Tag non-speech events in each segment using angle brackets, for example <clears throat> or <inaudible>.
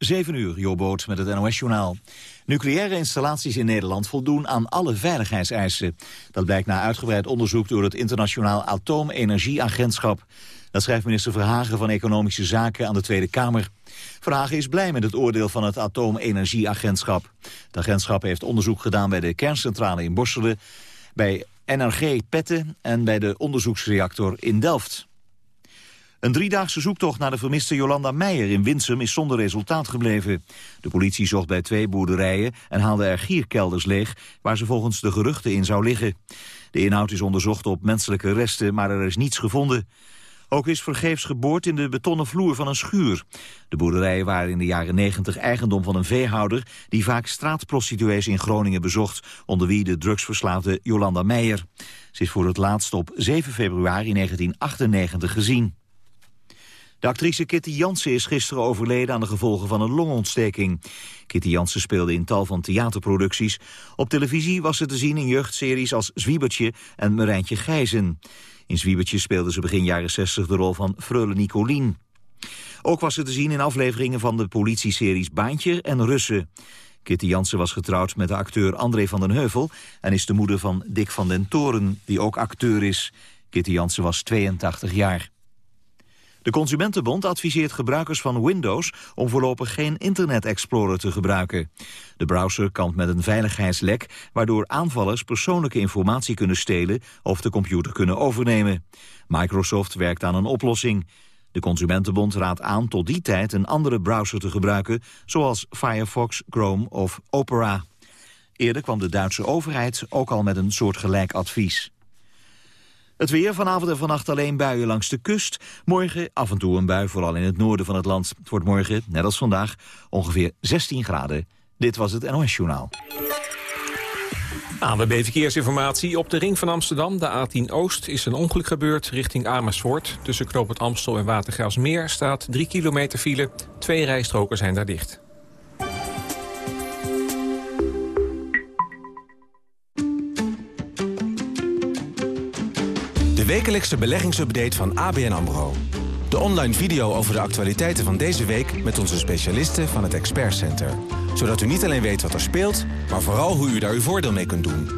7 uur, Jobboot met het NOS-journaal. Nucleaire installaties in Nederland voldoen aan alle veiligheidseisen. Dat blijkt na uitgebreid onderzoek door het Internationaal Atoomenergieagentschap. Dat schrijft minister Verhagen van Economische Zaken aan de Tweede Kamer. Verhagen is blij met het oordeel van het Atoomenergieagentschap. Het agentschap heeft onderzoek gedaan bij de kerncentrale in Borselen... bij NRG Petten en bij de onderzoeksreactor in Delft. Een driedaagse zoektocht naar de vermiste Jolanda Meijer in Winsum is zonder resultaat gebleven. De politie zocht bij twee boerderijen en haalde er gierkelders leeg waar ze volgens de geruchten in zou liggen. De inhoud is onderzocht op menselijke resten, maar er is niets gevonden. Ook is vergeefs geboord in de betonnen vloer van een schuur. De boerderijen waren in de jaren 90 eigendom van een veehouder... die vaak straatprostituees in Groningen bezocht... onder wie de drugsverslaafde Jolanda Meijer. Ze is voor het laatst op 7 februari 1998 gezien. De actrice Kitty Jansen is gisteren overleden aan de gevolgen van een longontsteking. Kitty Jansen speelde in tal van theaterproducties. Op televisie was ze te zien in jeugdseries als Zwiebertje en Marijntje Gijzen. In Zwiebertje speelde ze begin jaren 60 de rol van Freule Nicolien. Ook was ze te zien in afleveringen van de politieseries Baantje en Russen. Kitty Jansen was getrouwd met de acteur André van den Heuvel... en is de moeder van Dick van den Toren, die ook acteur is. Kitty Jansen was 82 jaar. De Consumentenbond adviseert gebruikers van Windows om voorlopig geen Internet Explorer te gebruiken. De browser kampt met een veiligheidslek waardoor aanvallers persoonlijke informatie kunnen stelen of de computer kunnen overnemen. Microsoft werkt aan een oplossing. De Consumentenbond raadt aan tot die tijd een andere browser te gebruiken, zoals Firefox, Chrome of Opera. Eerder kwam de Duitse overheid ook al met een soortgelijk advies. Het weer vanavond en vannacht alleen buien langs de kust. Morgen af en toe een bui, vooral in het noorden van het land. Het wordt morgen, net als vandaag, ongeveer 16 graden. Dit was het NOS Journaal. ANWB Verkeersinformatie. Op de ring van Amsterdam, de A10 Oost, is een ongeluk gebeurd richting Amersfoort. Tussen Knoop het Amstel en Watergraafsmeer staat 3 kilometer file. Twee rijstroken zijn daar dicht. Wekelijkse beleggingsupdate van ABN AMRO. De online video over de actualiteiten van deze week met onze specialisten van het Expert Center. Zodat u niet alleen weet wat er speelt, maar vooral hoe u daar uw voordeel mee kunt doen.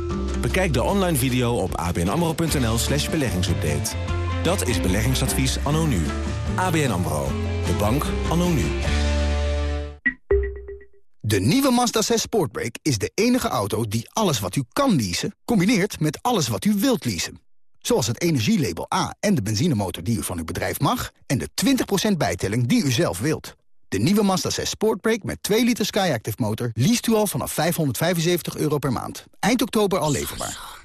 Bekijk de online video op abnamro.nl slash beleggingsupdate. Dat is beleggingsadvies anno nu. ABN AMRO. De bank anno nu. De nieuwe Mazda 6 Sportbrake is de enige auto die alles wat u kan leasen... combineert met alles wat u wilt leasen. Zoals het energielabel A en de benzinemotor die u van uw bedrijf mag... en de 20% bijtelling die u zelf wilt. De nieuwe Mazda 6 Sportbrake met 2 liter Skyactiv motor... liest u al vanaf 575 euro per maand. Eind oktober al leverbaar.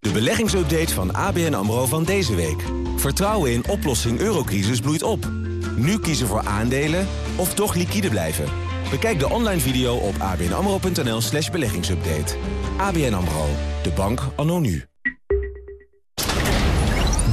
De beleggingsupdate van ABN AMRO van deze week. Vertrouwen in oplossing eurocrisis bloeit op. Nu kiezen voor aandelen of toch liquide blijven. Bekijk de online video op abnamro.nl slash beleggingsupdate. ABN AMRO, de bank anno nu.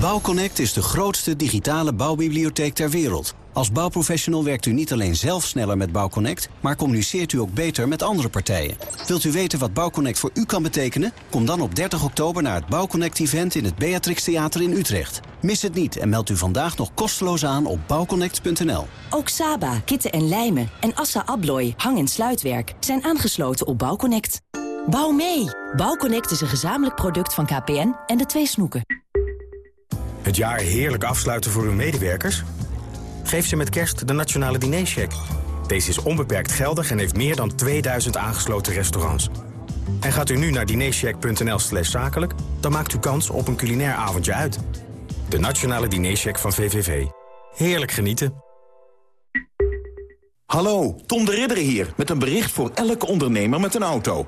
Bouwconnect is de grootste digitale bouwbibliotheek ter wereld. Als bouwprofessional werkt u niet alleen zelf sneller met Bouwconnect... maar communiceert u ook beter met andere partijen. Wilt u weten wat Bouwconnect voor u kan betekenen? Kom dan op 30 oktober naar het Bouwconnect-event... in het Beatrix Theater in Utrecht. Mis het niet en meld u vandaag nog kosteloos aan op bouwconnect.nl. Ook Saba, Kitten en Lijmen en Assa Abloy, hang- en sluitwerk... zijn aangesloten op Bouwconnect. Bouw mee! Bouwconnect is een gezamenlijk product van KPN en de twee snoeken. Het jaar heerlijk afsluiten voor uw medewerkers? Geef ze met kerst de Nationale Dinercheck. Deze is onbeperkt geldig en heeft meer dan 2000 aangesloten restaurants. En gaat u nu naar dinercheck.nl slash zakelijk... dan maakt u kans op een culinair avondje uit. De Nationale Dinercheck van VVV. Heerlijk genieten. Hallo, Tom de Ridder hier, met een bericht voor elke ondernemer met een auto.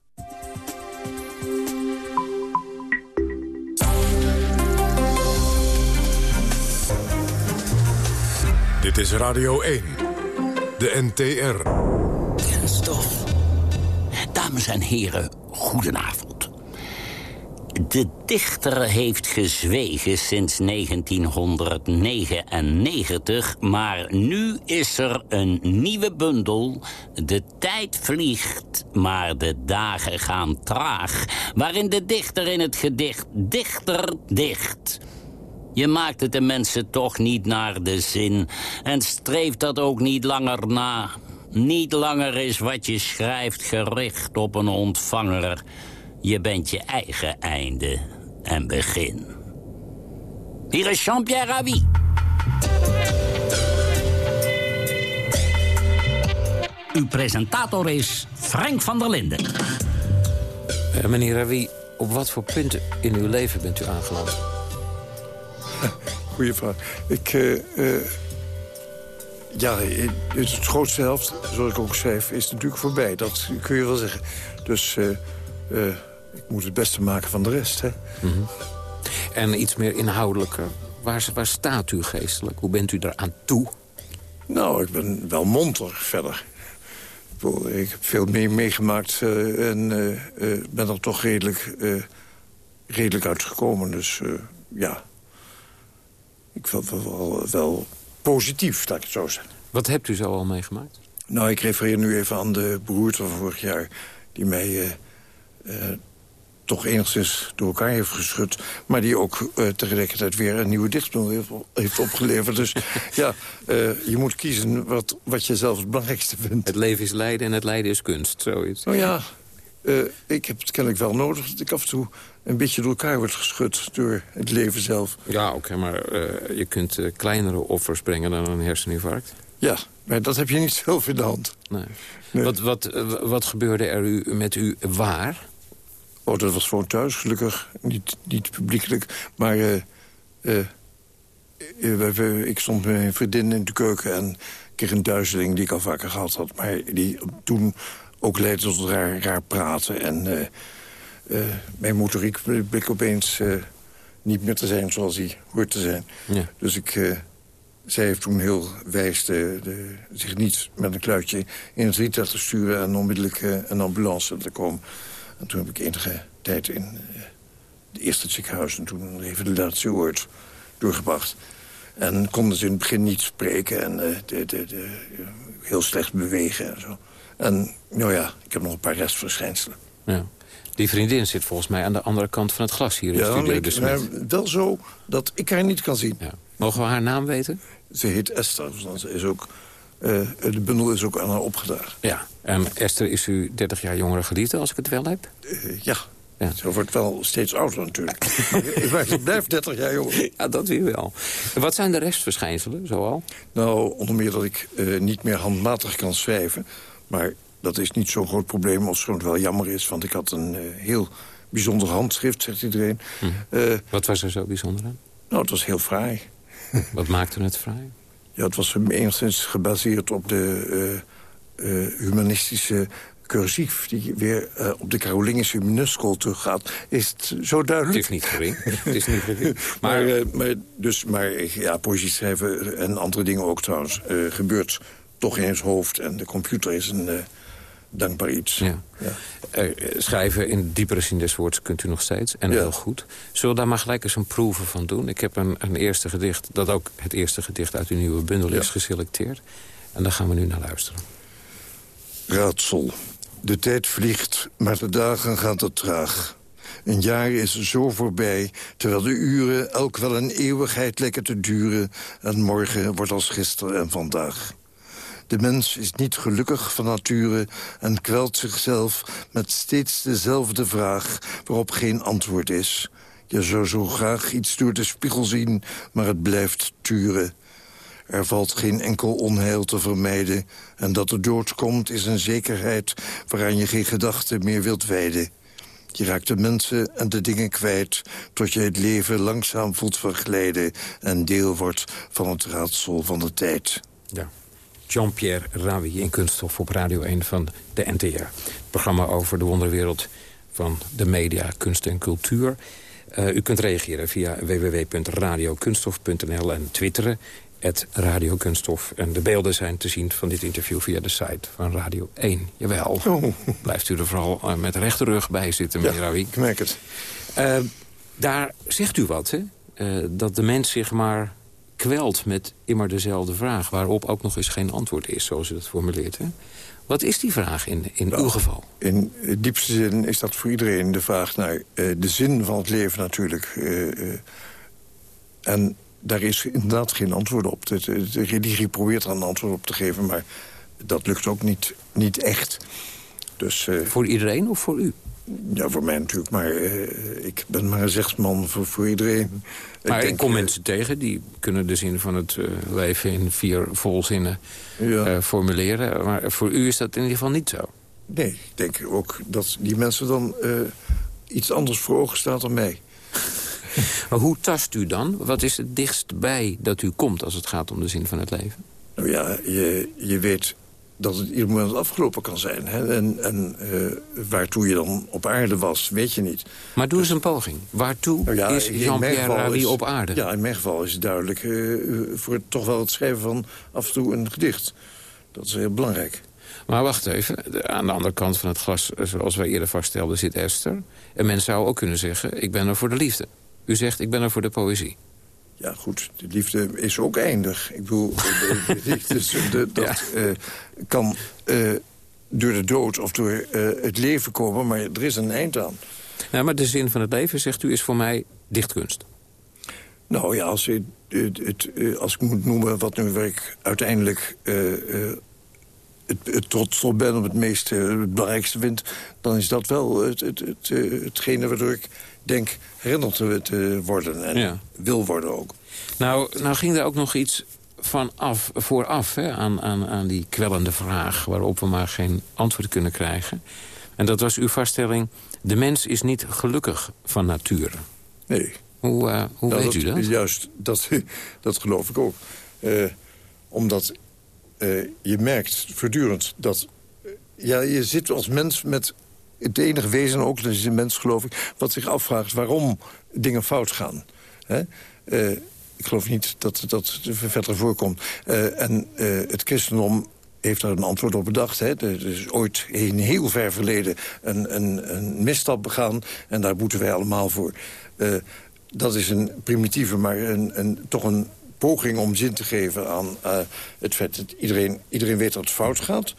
Dit is Radio 1, de NTR. Kenstof. Dames en heren, goedenavond. De dichter heeft gezwegen sinds 1999, maar nu is er een nieuwe bundel. De tijd vliegt, maar de dagen gaan traag. Waarin de dichter in het gedicht dichter dicht. Je maakt het de mensen toch niet naar de zin en streeft dat ook niet langer na. Niet langer is wat je schrijft gericht op een ontvanger. Je bent je eigen einde en begin. Hier is Jean-Pierre Ravi. Uw presentator is Frank van der Linden. Uh, meneer Ravi, op wat voor punten in uw leven bent u aangeland? <laughs> Goeie vraag. Ik, uh, uh, ja, het grootste helft, zoals ik ook schrijf, is natuurlijk voorbij. Dat kun je wel zeggen. Dus uh, ik moet het beste maken van de rest. Hè? Mm -hmm. En iets meer inhoudelijker. Waar, waar staat u geestelijk? Hoe bent u eraan toe? Nou, ik ben wel monter verder. Ik heb veel meer meegemaakt en ben er toch redelijk, redelijk uitgekomen. Dus ja, ik vind het wel, wel positief, laat ik het zo zeggen. Wat hebt u zo al meegemaakt? Nou, ik refereer nu even aan de beroerte van vorig jaar... die mij uh, uh, toch enigszins door elkaar heeft geschud... maar die ook uh, tegelijkertijd weer een nieuwe heeft, heeft opgeleverd. dus <laughs> ja, je moet kiezen wat, wat je zelf het belangrijkste vindt. Het leven is lijden en het lijden is kunst, zoiets. Nou ja, ik heb het kennelijk wel nodig dat ik af en toe een beetje door elkaar wordt geschud door het leven zelf. Ja, oké, maar uh, je kunt uh, kleinere offers brengen dan een herseninfarct. Ja, maar dat heb je niet <laughs> zelf in de hand. Nee. nee. Wat, wat, uh, wat gebeurde er u, met u waar? Oh, dat was gewoon thuis, gelukkig. Niet, niet publiekelijk, maar... ik stond met mijn vriendin in de keuken en kreeg een duizeling die ik al vaker gehad had. Maar die toen ook leidde tot raar, raar praten en... Uh, mijn motoriek bleek opeens uh, niet meer te zijn zoals hij hoort te zijn. Ja. Dus ik, uh, zij heeft toen heel wijs de, de, zich niet met een kluitje in het riet te sturen... en onmiddellijk een ambulance te komen. En toen heb ik enige tijd in het eerste ziekenhuis... en toen een revalidatieoord doorgebracht. En konden ze in het begin niet spreken en de, de, de, heel slecht bewegen en zo. En nou ja, ik heb nog een paar restverschijnselen. Ja. Die vriendin zit volgens mij aan de andere kant van het glas hier in ja, Studio ik, de nou, Wel zo dat ik haar niet kan zien. Ja. Mogen we haar naam weten? Ze heet Esther. Ze is ook, uh, de bundel is ook aan haar opgedragen. Ja, en Esther is u 30 jaar jongere geliefde, als ik het wel heb? Uh, ja. ja. Ze wordt wel steeds ouder natuurlijk. maar ze blijft 30 jaar jonger. Ja, dat weer wel. Wat zijn de restverschijnselen, zoal? Nou, onder meer dat ik uh, niet meer handmatig kan schrijven... maar dat is niet zo'n groot probleem, als het wel jammer is. Want ik had een uh, heel bijzonder handschrift, zegt iedereen. Hm. Uh, Wat was er zo bijzonder aan? Nou, het was heel fraai. <laughs> Wat maakte het fraai? Ja, het was enigszins gebaseerd op de uh, humanistische cursief... die weer uh, op de Carolingische minuscule teruggaat. Is het zo duidelijk? Het is niet gering. het is niet gering. <laughs> Maar, maar, maar, dus, maar ja, poëzie schrijven en andere dingen ook trouwens... Gebeurt toch in zijn hoofd. En de computer is een dankbaar iets. Ja. ja. Uh, schrijven in diepere zin des woords kunt u nog steeds. En ja. heel goed. Zullen we daar maar gelijk eens een proeven van doen? Ik heb een, een eerste gedicht, dat ook het eerste gedicht uit uw nieuwe bundel is geselecteerd. En daar gaan we nu naar luisteren. Raadsel. De tijd vliegt, maar de dagen gaan te traag. Een jaar is zo voorbij, terwijl de uren elk wel een eeuwigheid lijken te duren... en morgen wordt als gisteren en vandaag. De mens is niet gelukkig van nature en kwelt zichzelf met steeds dezelfde vraag waarop geen antwoord is. Je zou zo graag iets door de spiegel zien, maar het blijft turen. Er valt geen enkel onheil te vermijden en dat de dood komt is een zekerheid waaraan je geen gedachte meer wilt wijden. Je raakt de mensen en de dingen kwijt... tot je het leven langzaam voelt verglijden... en deel wordt van het raadsel van de tijd. Ja. Jean-Pierre Ravi in Kunststof op Radio 1 van de NTR. Het programma over de wonderwereld van de media, kunst en cultuur. Uh, u kunt reageren via www.radiokunststof.nl en twitteren Radio Kunststof. En de beelden zijn te zien van dit interview via de site van Radio 1. Jawel, oh. blijft u er vooral uh, met rechte rug bij zitten, meneer ja, Ravi. ik merk het. Uh, daar zegt u wat, hè? Dat de mens zich maar kwelt met immer dezelfde vraag... waarop ook nog eens geen antwoord is, zoals u dat formuleert. Hè? Wat is die vraag in, in nou, uw geval? In diepste zin is dat voor iedereen de vraag naar uh, de zin van het leven natuurlijk. Uh, en daar is inderdaad geen antwoord op. De, de, religie probeert er een antwoord op te geven, maar dat lukt ook niet, niet echt. Dus, voor iedereen of voor u? Ja, voor mij natuurlijk, maar uh, ik ben maar een zegsman voor, voor iedereen. Maar ik, denk, ik kom uh, mensen tegen, die kunnen de zin van het leven in vier volzinnen ja. formuleren. Maar voor u is dat in ieder geval niet zo. Nee, ik denk ook dat die mensen dan iets anders voor ogen staat dan mij. <laughs> maar hoe tast u dan? Wat is het dichtstbij dat u komt als het gaat om de zin van het leven? Nou ja, je, je weet dat het ieder moment afgelopen kan zijn. Hè? En, en uh, waartoe je dan op aarde was, weet je niet. Maar doe eens een poging. Waartoe nou ja, is Jean-Pierre Ravi op aarde? Ja, in mijn geval is het duidelijk... Uh, voor toch wel het schrijven van af en toe een gedicht. Dat is heel belangrijk. Maar wacht even, aan de andere kant van het glas, zoals wij eerder vaststelden, zit Esther. En men zou ook kunnen zeggen, ik ben er voor de liefde. U zegt, ik ben er voor de poëzie. Ja, goed, de liefde is ook eindig. Ik bedoel, de, dat uh, kan uh, door de dood of door uh, het leven komen... maar er is een eind aan. Nou, maar de zin van het leven, zegt u, is voor mij dichtkunst. Nou ja, als, het, het, als ik moet noemen wat nu waar ik uiteindelijk het, het trots op ben... op het, meest, het belangrijkste vind... dan is dat wel het, het, het, hetgene waardoor ik denk herinnerd te worden. En wil worden ook. Nou, nou ging er ook nog iets van af, vooraf hè, aan, aan, aan die kwellende vraag... waarop we maar geen antwoord kunnen krijgen. En dat was uw vaststelling... de mens is niet gelukkig van nature. Nee. Hoe, uh, hoe nou, weet u dat? Juist, dat, <laughs> dat geloof ik ook. Uh, omdat uh, je merkt voortdurend dat... ja, je zit als mens met het enige wezen, ook dat is een mens geloof ik... wat zich afvraagt waarom dingen fout gaan. Hè? Uh, ik geloof niet dat dat verder voorkomt. Uh, en uh, het christendom heeft daar een antwoord op bedacht. Hè. Er is ooit in heel ver verleden een, een, een misstap begaan... en daar moeten wij allemaal voor. dat is een primitieve, maar een, een, toch een poging om zin te geven aan het feit... dat iedereen, iedereen weet dat het fout gaat...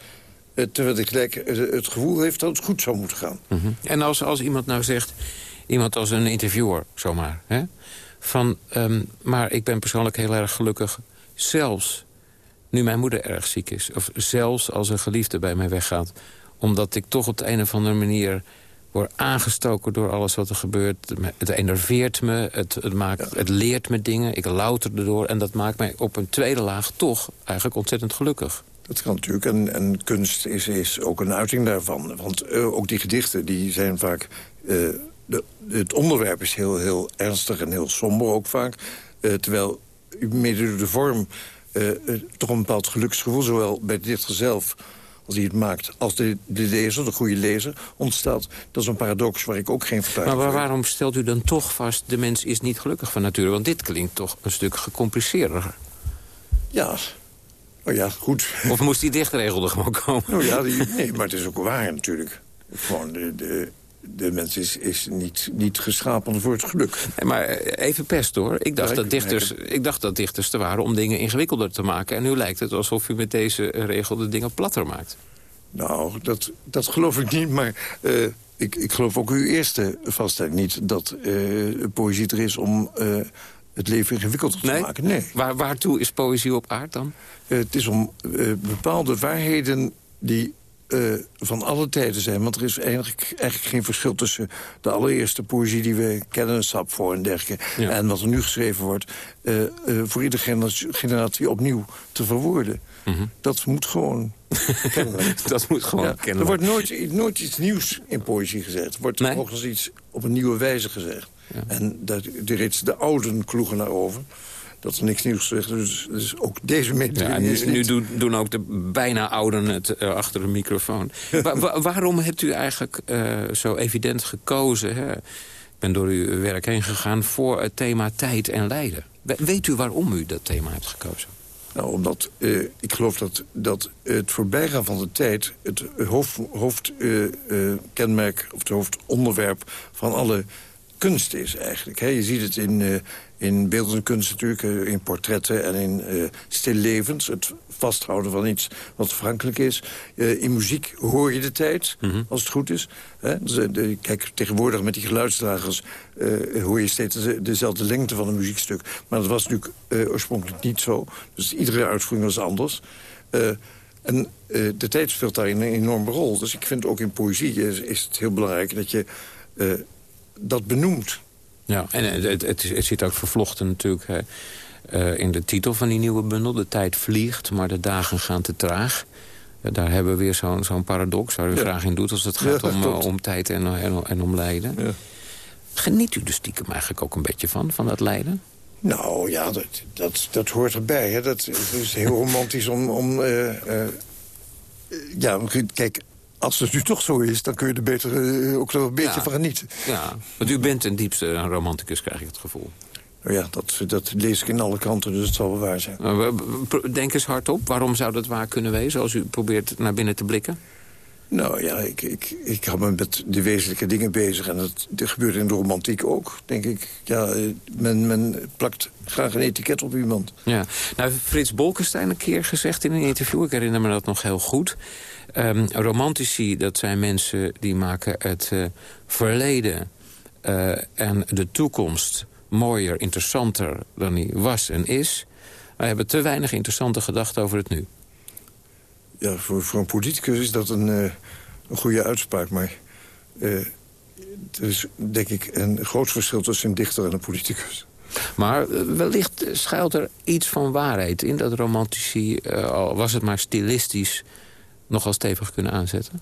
Eh, terwijl ik gelijk eh, het gevoel heeft dat het goed zou moeten gaan. Mhm. En als, als iemand nou zegt, iemand als een interviewer zomaar... Hè, van, um, maar ik ben persoonlijk heel erg gelukkig... zelfs nu mijn moeder erg ziek is... of zelfs als een geliefde bij mij weggaat... omdat ik toch op de een of andere manier word aangestoken door alles wat er gebeurt. Het enerveert me, het, het, maakt, het leert me dingen, ik louter erdoor... en dat maakt mij op een tweede laag toch eigenlijk ontzettend gelukkig. Dat kan natuurlijk. En, en kunst is, is ook een uiting daarvan. Want uh, ook die gedichten die zijn vaak... Uh, de, het onderwerp is heel, heel ernstig en heel somber ook vaak. Uh, terwijl mede door de vorm toch een bepaald geluksgevoel... zowel bij de dichter zelf als hij het maakt, als de, de lezer, de goede lezer, ontstaat. Dat is een paradox waar ik ook geen vertuiging Maar waarom stelt u dan toch vast... de mens is niet gelukkig van nature? Want dit klinkt toch een stuk gecompliceerder. Ja, Oh ja, goed. Of moest die dichtregel er gewoon komen? Oh ja, die, nee, maar het is ook waar natuurlijk. Gewoon de, de, de mens is, is niet, niet geschapen voor het geluk. Maar eh, even pest hoor. Ik dacht, dat dichters, ik dacht dat dichters er waren om dingen ingewikkelder te maken. En nu lijkt het alsof u met deze regel de dingen platter maakt. Nou, dat, dat geloof ik niet, maar... Uh, ik, ik geloof ook uw eerste vaststelling niet... dat uh, poëzie er is om uh, het leven ingewikkelder te maken. Nee. Waar, waartoe is poëzie op aard dan? Uh, het is om uh, bepaalde waarheden die uh, van alle tijden zijn. Want er is eigenlijk, eigenlijk geen verschil tussen de allereerste poëzie... die we kennen, Sapfo en dergelijke... en wat er nu geschreven wordt... Uh, uh, voor iedere generatie, generatie opnieuw te verwoorden. Mm -hmm. Dat moet gewoon <laughs> dat moet gewoon ja, Er wordt nooit, nooit iets nieuws in poëzie gezegd. Er wordt nee? hoogstens iets op een nieuwe wijze gezegd. Ja. En dat, de, reeds de ouden kloegen naar over dat er niks nieuws zegt. Dus, dus ook deze metode ja, nu, nu doen, doen, ook de bijna ouden het uh, achter de microfoon. <laughs> wa wa waarom hebt u eigenlijk uh, zo evident gekozen... Hè? Ik ben door uw werk heen gegaan voor het thema tijd en lijden. weet u waarom u dat thema hebt gekozen? Nou, omdat uh, ik geloof dat, dat het voorbijgaan van de tijd... het hoofdkenmerk hoofd, of het hoofdonderwerp van alle kunst is eigenlijk. Je ziet het in, uh, in beeldende kunst natuurlijk, uh, in portretten en in uh, stillevens. Het vasthouden van iets wat verhankelijk is. in muziek hoor je de tijd, mm -hmm. als het goed is. Dus, de, kijk, tegenwoordig met die geluidsdragers hoor je steeds dezelfde lengte van een muziekstuk. Maar dat was natuurlijk oorspronkelijk niet zo. Dus iedere uitvoering was anders. en de tijd speelt daar een enorme rol. Dus ik vind ook in poëzie is, is het heel belangrijk dat je dat benoemt. Ja, en het, het, het zit ook vervlochten natuurlijk hè, uh, in de titel van die nieuwe bundel. De tijd vliegt, maar de dagen gaan te traag. Uh, daar hebben we weer zo'n zo'n paradox waar u ja. graag in doet... als het gaat ja, om, <laughs> uh, om tijd en, en, en om lijden. Ja. Geniet u er stiekem eigenlijk ook een beetje van, van dat lijden? Nou ja, dat, dat, dat hoort erbij. Hè. Dat, dat is heel romantisch om... om ja, kijk, als het nu toch zo is, dan kun je er beter uh, ook nog een beetje ja. van genieten. Ja, want u bent ten diepste een romanticus, krijg ik het gevoel. Nou ja, dat, dat lees ik in alle kanten, dus het zal wel waar zijn. Denk eens hardop, waarom zou dat waar kunnen wezen... als u probeert naar binnen te blikken? Nou ja, ik, ik, ik hou me met de wezenlijke dingen bezig. En dat, dat gebeurt in de romantiek ook, denk ik. Ja, eh, men, men plakt graag een etiket op iemand. Ja. Nou, Frits Bolkestein een keer gezegd in een interview... ik herinner me dat nog heel goed... Um, romantici, dat zijn mensen die maken het uh, verleden uh, en de toekomst mooier, interessanter dan die was en is. Wij hebben te weinig interessante gedachten over het nu. Ja, voor, voor een politicus is dat een, uh, een goede uitspraak, maar... er is denk ik een groot verschil tussen een dichter en een politicus. Maar wellicht schuilt er iets van waarheid in dat romantici, al was het maar stilistisch nogal stevig kunnen aanzetten?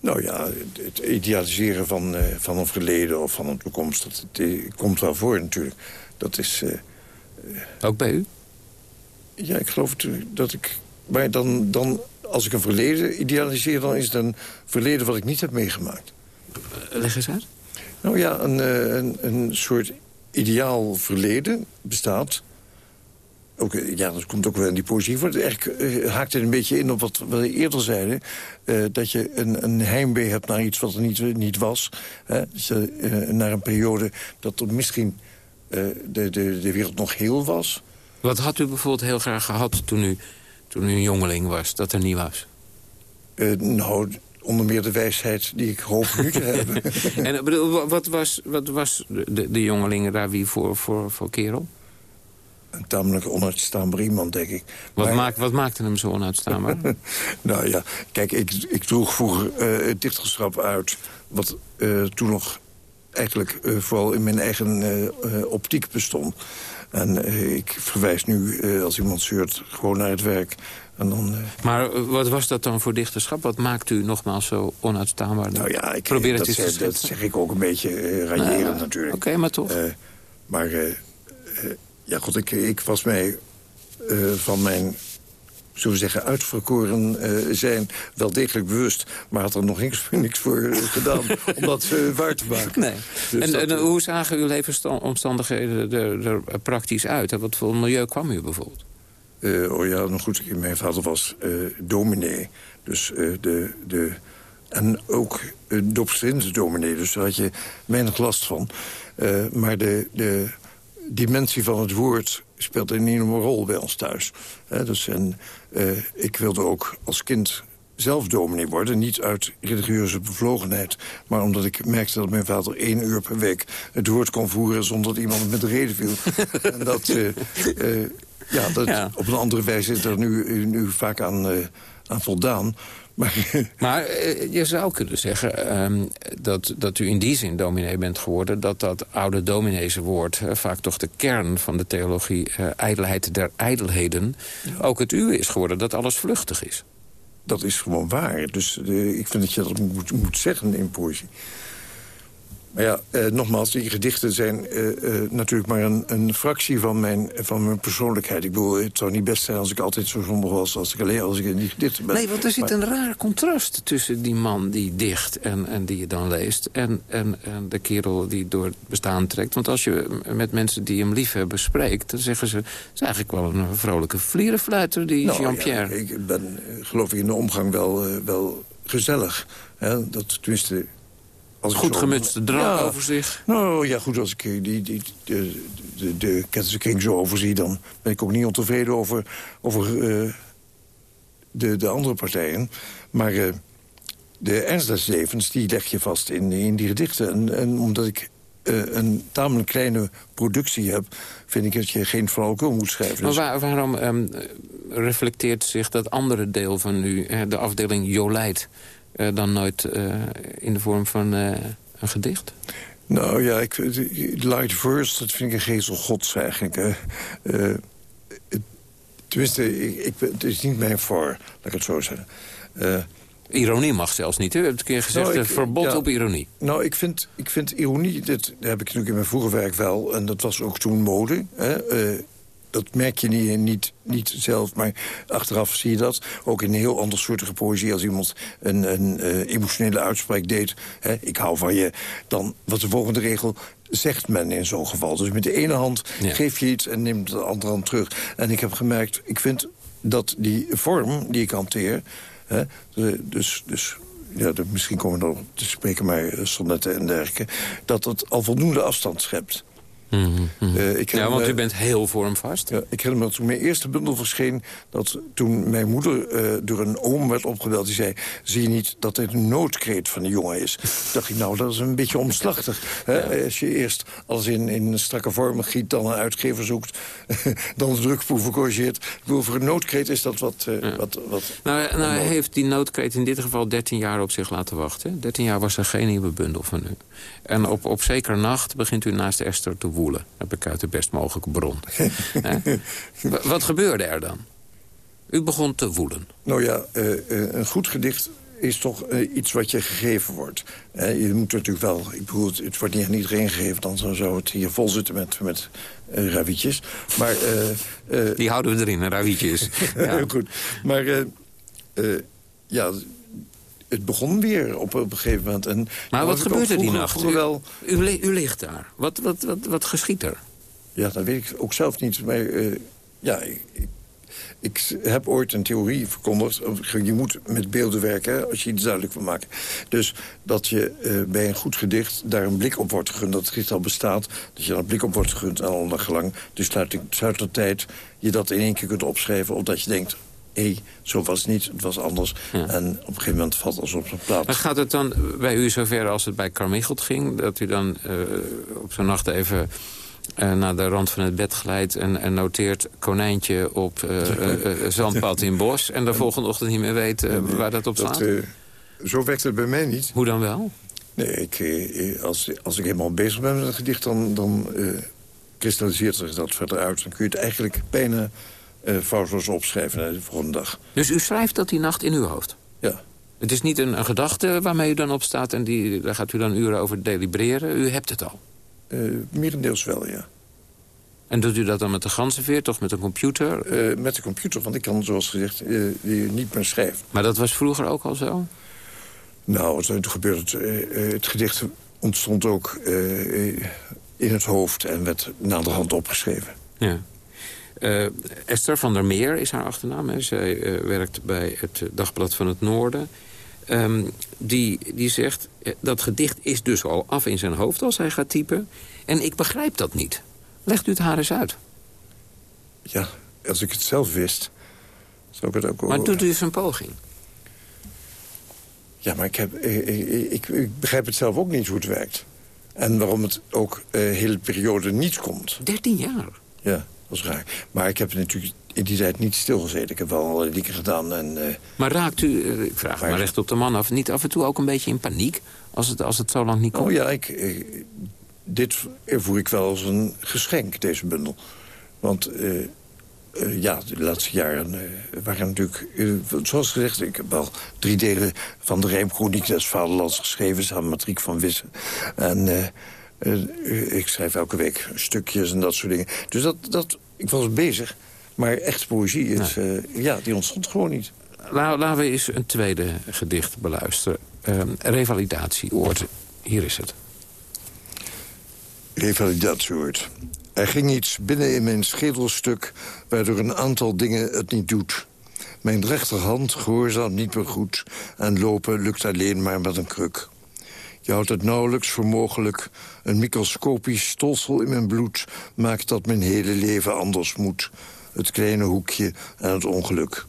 Nou ja, het idealiseren van, uh, van een verleden of van een toekomst... dat het, komt wel voor natuurlijk. Dat is... Uh, Ook bij u? Ja, ik geloof het, dat ik... Maar dan, dan, als ik een verleden idealiseer... dan is het een verleden wat ik niet heb meegemaakt. Leg eens uit. Nou ja, een, een, een soort ideaal verleden bestaat ook, eh, ja, dat komt ook wel in die poëzie. Want eigenlijk uh, haakt het een beetje in op wat we eerder zeiden. Uh, dat je een, een heimwee hebt naar iets wat er niet, niet was. Hè? Dus, uh, naar een periode dat er misschien de, de, de wereld nog heel was. Wat had u bijvoorbeeld heel graag gehad toen u, toen u een jongeling was, dat er niet was? nou, onder meer de wijsheid die ik hoop nu te <laughs> hebben. en bedoel, wat was, wat was de, de jongeling daar wie voor, voor, voor kerel? Een tamelijk onuitstaanbaar iemand, denk ik. Wat, maar, maakt, wat maakte hem zo onuitstaanbaar? <laughs> nou ja, kijk, ik, ik droeg vroeger uh, het dichtgeschap uit... wat uh, toen nog eigenlijk uh, vooral in mijn eigen optiek bestond. En ik verwijs nu, als iemand zeurt, gewoon naar het werk. En dan, maar wat was dat dan voor dichterschap? Wat maakt u nogmaals zo onuitstaanbaar? Nou ja, ik, Probeer het dat, eens zeg, dat zeg ik ook een beetje uh, nou, natuurlijk. Oké, okay, maar toch. maar ja, god, ik, ik was mij uh, van mijn zullen we zeggen, uitverkoren uh, zijn... wel degelijk bewust, maar had er nog niks, <laughs> niks voor gedaan <laughs> om dat uh, waar te maken. Nee. Dus en, dat, en hoe zagen uw levensomstandigheden er, er, praktisch uit? Wat voor milieu kwam u bijvoorbeeld? oh ja, nog goed, mijn vader was dominee. Dus de... de en ook uh, dominee, dus daar had je weinig last van. maar de, de dimensie van het woord speelt een enorme rol bij ons thuis. dus en, uh, ik wilde ook als kind zelf dominee worden. Niet uit religieuze bevlogenheid. Maar omdat ik merkte dat mijn vader één uur per week het woord kon voeren... zonder dat iemand met de reden viel. <laughs> en dat, uh, uh, ja, dat op een andere wijze is er nu, nu vaak aan, aan voldaan. Maar, <laughs> maar eh, je zou kunnen zeggen ehm, dat, dat u in die zin dominee bent geworden... dat dat oude domineeswoord, uh, vaak toch de kern van de theologie... Uh, ijdelheid der ijdelheden, ook het uwe is geworden. Dat alles vluchtig is. Dat is gewoon waar. Dus ik vind dat je dat moet, moet zeggen in poëzie. Maar ja, eh, nogmaals, die gedichten zijn eh, eh, natuurlijk maar een, een, fractie van mijn, van mijn persoonlijkheid. Ik bedoel, het zou niet best zijn als ik altijd zo somber was als ik alleen als ik in die gedichten ben. Nee, want er zit een raar contrast tussen die man die dicht en, en die je dan leest... En, en, en de kerel die door het bestaan trekt. Want als je met mensen die hem lief hebben spreekt... dan zeggen ze, het is eigenlijk wel een vrolijke vlierenfluiter, die nou, Jean-Pierre. Ja, ik ben, geloof ik, in de omgang wel, uh, wel gezellig. Hè? Dat, tenminste, als goed gemutste drank over zich. Nou ja, goed, als ik die, die, de, de, de Kettense King zo overzie... dan ben ik ook niet ontevreden over, over uh, de, de andere partijen. Maar uh, de ernst des levens, die leg je vast in, in die gedichten. En, en omdat ik uh, een tamelijk kleine productie heb... vind ik dat je geen flauwekul moet schrijven. Maar waar, waarom um, reflecteert zich dat andere deel van u, de afdeling Jolijt... Uh, dan nooit uh, in de vorm van uh, een gedicht? Nou ja, ik, Light Verse, dat vind ik een geestel gods eigenlijk. tenminste, ik, ik, het is niet mijn voor, laat ik het zo zeggen. Ironie mag zelfs niet, u hebt een keer gezegd, nou, ik, verbod ja, op ironie. Nou, ik vind, ik vind ironie, dat heb ik natuurlijk in mijn vroege werk wel... en dat was ook toen mode. Hè, dat merk je niet, niet, niet zelf, maar achteraf zie je dat. Ook in een heel ander soortige poëzie. Als iemand een, een uh, emotionele uitspraak deed... Hè, ik hou van je, dan wat de volgende regel zegt men in zo'n geval. Dus met de ene hand geef je iets en neemt de andere hand terug. En ik heb gemerkt, ik vind dat die vorm die ik hanteer... Hè, dus, dus ja, misschien komen we nog te spreken, maar sonnetten en dergelijke... dat het al voldoende afstand schept. Mm ik ja, want u bent heel vormvast. Ja, ik herinner me toen mijn eerste bundel verscheen... dat toen mijn moeder uh, door een oom werd opgebeld... die zei, zie je niet dat dit een noodkreet van de jongen is? <laughs> dacht ik, nou, dat is een beetje omslachtig. Hè? Als je eerst alles in, in strakke vormen giet... dan een uitgever zoekt, <laughs> dan de drukproeven corrigeert. Ik bedoel, voor een noodkreet is dat wat... Uh, wat, wat nou, nou heeft die noodkreet in dit geval 13 jaar op zich laten wachten. 13 jaar was er geen nieuwe bundel van u. En op, op zekere nacht begint u naast Esther te woelen. Heb ik uit de best mogelijke bron. <laughs> Wat gebeurde er dan? U begon te woelen. Nou ja, uh, uh, een goed gedicht is toch uh, iets wat je gegeven wordt. je moet natuurlijk wel... Ik bedoel, het, wordt niet aan iedereen gegeven... dan zou het hier vol zitten met, met ravietjes. Maar, Die houden we erin, ravietjes. <laughs> ja. goed. Maar ja het begon weer op, op een gegeven moment. En maar wat gebeurt er die nacht? U, wel... u, u, ligt daar. Wat, wat, wat, wat geschiet er? Ja, dat weet ik ook zelf niet. Maar uh, ja, ik, ik, heb ooit een theorie verkondigd. Je moet met beelden werken als je iets duidelijk wil maken. Dus dat je uh, bij een goed gedicht daar een blik op wordt gegund. Dat het gedicht al bestaat. Dat je daar een blik op wordt gegund en al gelang. Dus sluit tijd je dat in één keer kunt opschrijven. Omdat je denkt, hé, zo was het niet, het was anders. En op een gegeven moment valt alles op zijn plaats. Maar gaat het dan bij u zover als het bij Carmichelt ging... dat u dan uh, op zo'n nacht even uh, naar de rand van het bed glijdt... en, en noteert konijntje op uh, zandpad in bos... en de volgende ochtend niet meer weet waar dat op staat? Dat, zo werkt het bij mij niet. Hoe dan wel? Nee, ik, als, als ik helemaal bezig ben met een gedicht... dan, dan kristalliseert zich dat verder uit. Dan kun je het eigenlijk bijna foutloos opschrijven naar de volgende dag. Dus u schrijft dat die nacht in uw hoofd? Ja. Het is niet een, een gedachte waarmee u dan opstaat en die, daar gaat u dan uren over delibereren. U hebt het al? Uh, merendeels wel, ja. En doet u dat dan met de ganzenveer, toch met een computer? Uh, met de computer, want ik kan zoals gezegd uh, niet meer schrijven. Maar dat was vroeger ook al zo? Nou, het, het, het gedicht ontstond ook in het hoofd en werd naderhand opgeschreven. Ja. Uh, Esther van der Meer is haar achternaam. Hè. Zij uh, werkt bij het Dagblad van het Noorden. Um, die, die zegt, eh, dat gedicht is dus al af in zijn hoofd als hij gaat typen. En ik begrijp dat niet. Legt u het haar eens uit. Ja, als ik het zelf wist, zou ik het ook... Maar doet u eens een poging? Ja, maar ik, heb, ik, ik, ik, begrijp het zelf ook niet hoe het werkt. En waarom het ook uh, hele periode niet komt. 13 jaar? Ja. Was raar. Maar ik heb natuurlijk in die tijd niet stilgezeten. Ik heb wel allerlei dingen gedaan. En, uh, maar raakt u, uh, ik vraag maar recht op de man af... niet af en toe ook een beetje in paniek als het, als het zo lang niet komt? Oh ja, ik, uh, dit voer ik wel als een geschenk, deze bundel. Want ja, de laatste jaren waren natuurlijk... zoals gezegd, ik heb wel drie delen van de Rijmchroniek des Vaderlands geschreven... samen met Riek van Wissen. En ik schrijf elke week stukjes en dat soort dingen. Dus dat, dat, ik was bezig... Maar echt poëzie, is, nee. uh, ja, die ontstond gewoon niet. Laten we eens een tweede gedicht beluisteren. Uh, revalidatieoord, hier is het. Revalidatieoord. Er ging iets binnen in mijn schedelstuk... waardoor een aantal dingen het niet doet. Mijn rechterhand gehoorzaamt niet meer goed... en lopen lukt alleen maar met een kruk. Je houdt het nauwelijks voor mogelijk. Een microscopisch stolsel in mijn bloed... maakt dat mijn hele leven anders moet het kleine hoekje en het ongeluk.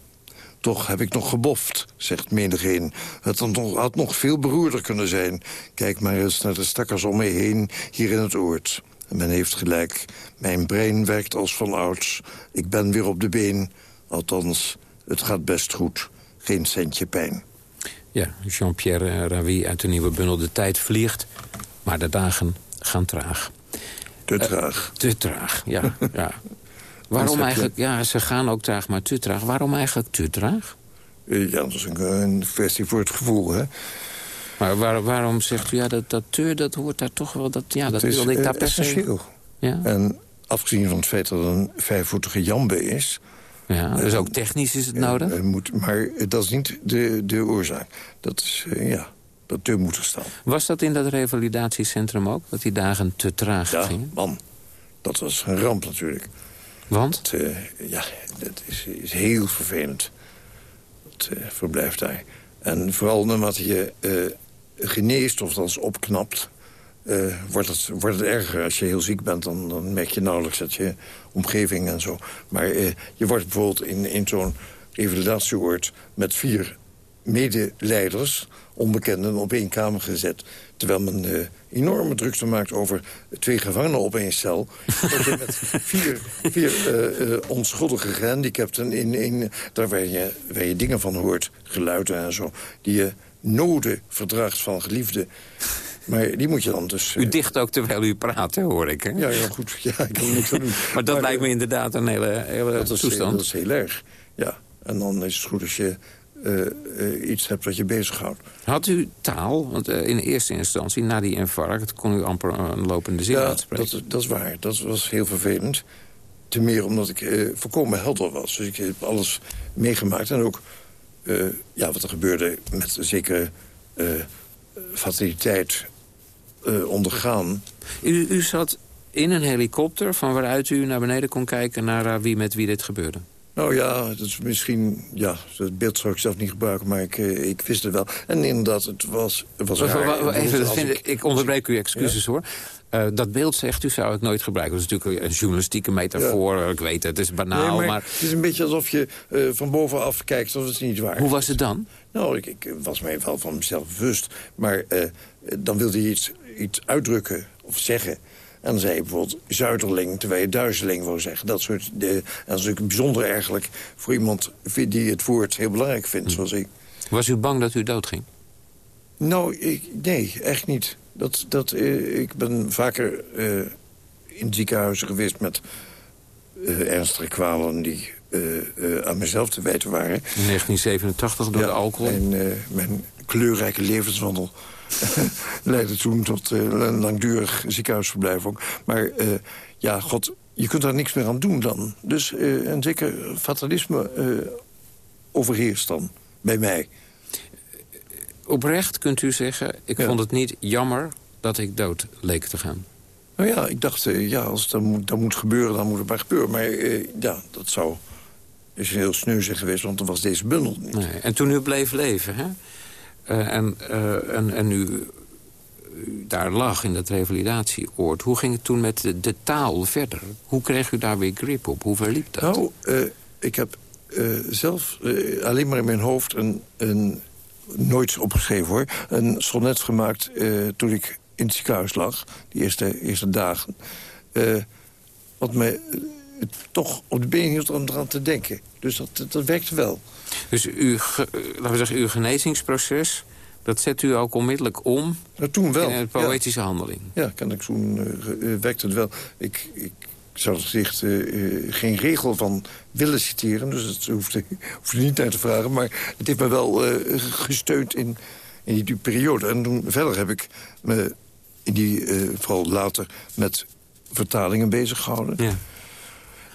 Toch heb ik nog geboft, zegt menigeen. Het had nog, veel beroerder kunnen zijn. Kijk maar eens naar de stakkers om me heen, hier in het oord. En men heeft gelijk. Mijn brein werkt als van ouds. Ik ben weer op de been. Althans, het gaat best goed. Geen centje pijn. Ja, Jean-Pierre Ravi uit de nieuwe bundel De Tijd vliegt. Maar de dagen gaan traag. Te traag. Uh, te traag, ja. <laughs> ja. Waarom eigenlijk? Ja, ze gaan ook traag, maar te traag. Waarom eigenlijk te traag? Ja, dat is een, een kwestie voor het gevoel, hè. Maar waar, waarom zegt u, ja, dat, dat te, dat hoort daar toch wel... Dat, ja, dat wilde ik daar per. Ja? En afgezien van het feit dat het een vijfvoetige jambe is... Ja, dus ook technisch is het nodig? Moet, maar dat is niet de, de oorzaak. Dat is, ja, dat te moet staan. Was dat in dat revalidatiecentrum ook? Dat die dagen te traag ja, gingen? man. Dat was een ramp natuurlijk. Want? Het, uh, ja, dat is, is, heel vervelend. Het uh, verblijf daar. En vooral naarmate je uh, geneest of althans opknapt... wordt, het, wordt het erger. Als je heel ziek bent, dan, dan merk je nauwelijks dat je omgeving en zo. Maar je wordt bijvoorbeeld in, in zo'n revalidatieoord... met vier medeleiders, onbekenden, op één kamer gezet. Terwijl men uh, enorme drukte maakt over twee gevangenen op één cel. dat je met <laughs> vier, vier uh, uh, onschuldige gehandicapten... In, in, daar waar je, waar je dingen van hoort, geluiden en zo... die je noden verdraagt van geliefden. Maar die moet je dan dus... U dicht ook terwijl u praat, hè, hoor ik, hè? Ja, ja, goed. Ja, ik kan niks aan doen. <laughs> maar dat maar, lijkt me inderdaad een hele, hele dat toestand. Is, dat is heel erg, ja. En dan is het goed als je uh, uh, iets hebt wat je bezighoudt. Had u taal? Want uh, in eerste instantie, na die infarct... kon u amper een lopende zin ja, uitspreken. Dat, dat is waar. Dat was heel vervelend. Ten meer omdat ik volkomen helder was. Dus ik heb alles meegemaakt. En ook ja, wat er gebeurde met zekere fataliteit ondergaan. U, u zat in een helikopter van waaruit u naar beneden kon kijken... naar wie met wie dit gebeurde? Nou ja, dat is misschien... Ja, het beeld zou ik zelf niet gebruiken, maar ik, uh, ik wist het wel. En inderdaad, het was, het was raar. Even, dat ik, ik onderbreek u excuses ja? hoor. Uh, dat beeld zegt u, zou ik nooit gebruiken. Dat is natuurlijk een journalistieke metafoor. Ja. Ik weet het, het is banaal. Nee, maar, maar, Het is een beetje alsof je uh, van bovenaf kijkt, dat is niet waar. Hoe was het dan? Nou, ik, ik was mij wel van mezelf bewust. Maar dan wilde je iets, iets uitdrukken of zeggen... En dan zei je bijvoorbeeld zuiderling, terwijl je duizeling wou zeggen. Dat soort, de, dat is natuurlijk bijzonder ergelijk voor iemand die het woord heel belangrijk vindt, hm. zoals ik. Was u bang dat u doodging? Nou, ik, nee, echt niet. Dat, dat, uh, ik ben vaker uh, in ziekenhuizen geweest met uh, ernstige kwalen die aan mezelf te wijten waren. In 1987 door ja, de alcohol? En mijn kleurrijke levenswandel <laughs> leidde toen tot een langdurig ziekenhuisverblijf ook. Maar ja, god, je kunt daar niks meer aan doen dan. Dus uh, een zeker fatalisme overheerst dan, bij mij. Oprecht kunt u zeggen, ik ja. vond het niet jammer dat ik dood leek te gaan. Nou ja, ik dacht, ja, als het dan moet, dan moet gebeuren, dan moet het maar gebeuren. Maar ja, dat zou is heel sneu zijn geweest, want dan was deze bundel niet. Nee. En toen u bleef leven, hè? Uh, en, uh, en, en u, u, daar lag in dat revalidatieoord. Hoe ging het toen met de, de, taal verder? Hoe kreeg u daar weer grip op? Hoe verliep dat? Nou, uh, ik heb zelf alleen maar in mijn hoofd een, een nooit opgeschreven hoor... een sonnet gemaakt toen ik in het ziekenhuis lag. Die eerste, eerste dagen. wat mij toch op de been hield om eraan te denken. Dus dat, dat werkte wel. Dus uw, ge- eh, laten we zeggen, uw genezingsproces... dat zet u ook onmiddellijk om Nou, toen wel. in een poëtische handeling. Ja, kan ik zo'n eh, ge- eh, werkte het wel. Ik, ik zou eh, eh, geen regel van willen citeren, dus dat <laughs> hoeft u niet naar te vragen. Maar het heeft me wel eh, gesteund in, in die, periode. En toen verder heb ik me in die, eh, vooral later met vertalingen bezig gehouden. Ja.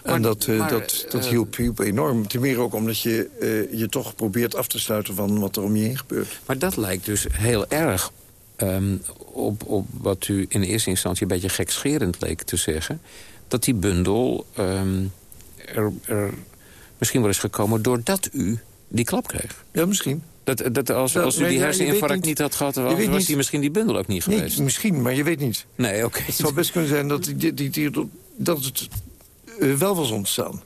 En dat, eh, maar, dat, dat eh, hielp, hielp enorm. Ten meer ook omdat je eh, je toch probeert af te sluiten van wat er om je heen gebeurt. Maar dat lijkt dus heel erg ehm, op, op wat u in eerste instantie... een beetje gekscherend leek te zeggen. Dat die bundel ehm, er, er misschien wel is gekomen doordat u die klap kreeg. Ja, misschien. Dat, dat als, als u die herseninfarct niet, niet. had gehad... Was, was niet. die misschien die bundel ook niet geweest. Nee, misschien, maar je weet niet. Nee, oké. Het zou best kunnen zijn dat, die, die, die, dat het wel was ontstaan.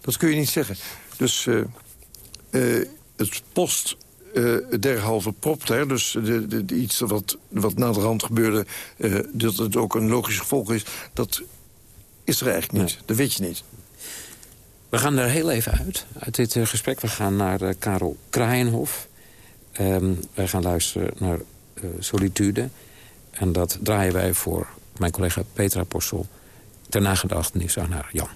Dat kun je niet zeggen. Dus eh, eh, het post eh derhalve propt, hè, dus de, de, de iets wat, wat naderhand gebeurde... eh, dat het ook een logisch gevolg is, dat is er eigenlijk niet. Dat weet je niet. We gaan er heel even uit, uit dit eh, gesprek. We gaan naar eh, Karel Kraaienhof. Ehm wij gaan luisteren naar eh, Solitude. En dat draaien wij voor mijn collega Petra Possel... ter nagedachtenis aan haar Jan.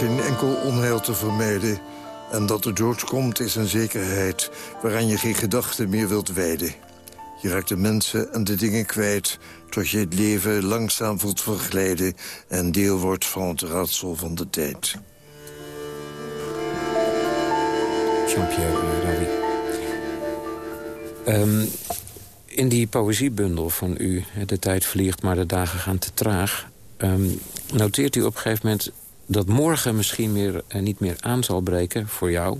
Geen enkel onheil te vermijden. En dat de dood komt is een zekerheid waaraan je geen gedachten meer wilt wijden. Je raakt de mensen en de dingen kwijt... tot je het leven langzaam voelt verglijden... en deel wordt van het raadsel van de tijd. Jean-Pierre Ravi. Um, in die poëziebundel van u, de tijd vliegt, maar de dagen gaan te traag... Um, noteert u op een gegeven moment dat morgen misschien meer, uh, niet meer aan zal breken... voor jou,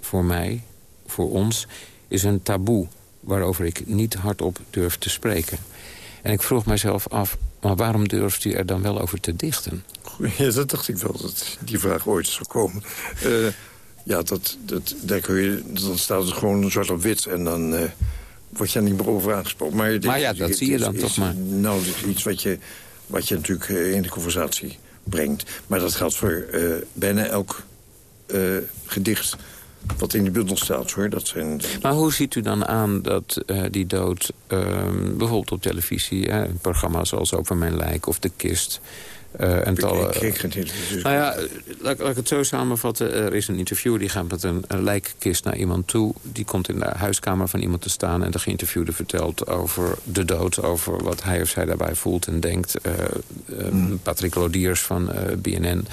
voor mij, voor ons, is een taboe... waarover ik niet hardop durf te spreken. En ik vroeg mijzelf af, maar waarom durft u er dan wel over te dichten? Ja, dat dacht ik wel, dat die vraag ooit zou komen. Uh, ja, dat, dat, daar kun je, dan staat het gewoon zwart op wit en dan... Uh, word je er niet meer over aangesproken. Maar, maar ja, dat zie je dan toch maar. Nou, dat is iets wat je, wat je natuurlijk in de conversatie brengt. Maar dat geldt voor uh, bijna elk uh, gedicht wat in die bundel staat. hoor. Dat zijn... Maar hoe ziet u dan aan dat die dood ehm, bijvoorbeeld op televisie... een programma zoals Over Mijn Lijk of De Kist... Uh, en tal, ik, ik, ik, dus nou ja, laat, laat, ik het zo samenvatten. Er is een interview, die gaat met een, een, lijkkist naar iemand toe. Die komt in de huiskamer van iemand te staan... en de geïnterviewde vertelt over de dood... over wat hij of zij daarbij voelt en denkt. Uh, um, Patrick Lodiers van uh, BNN...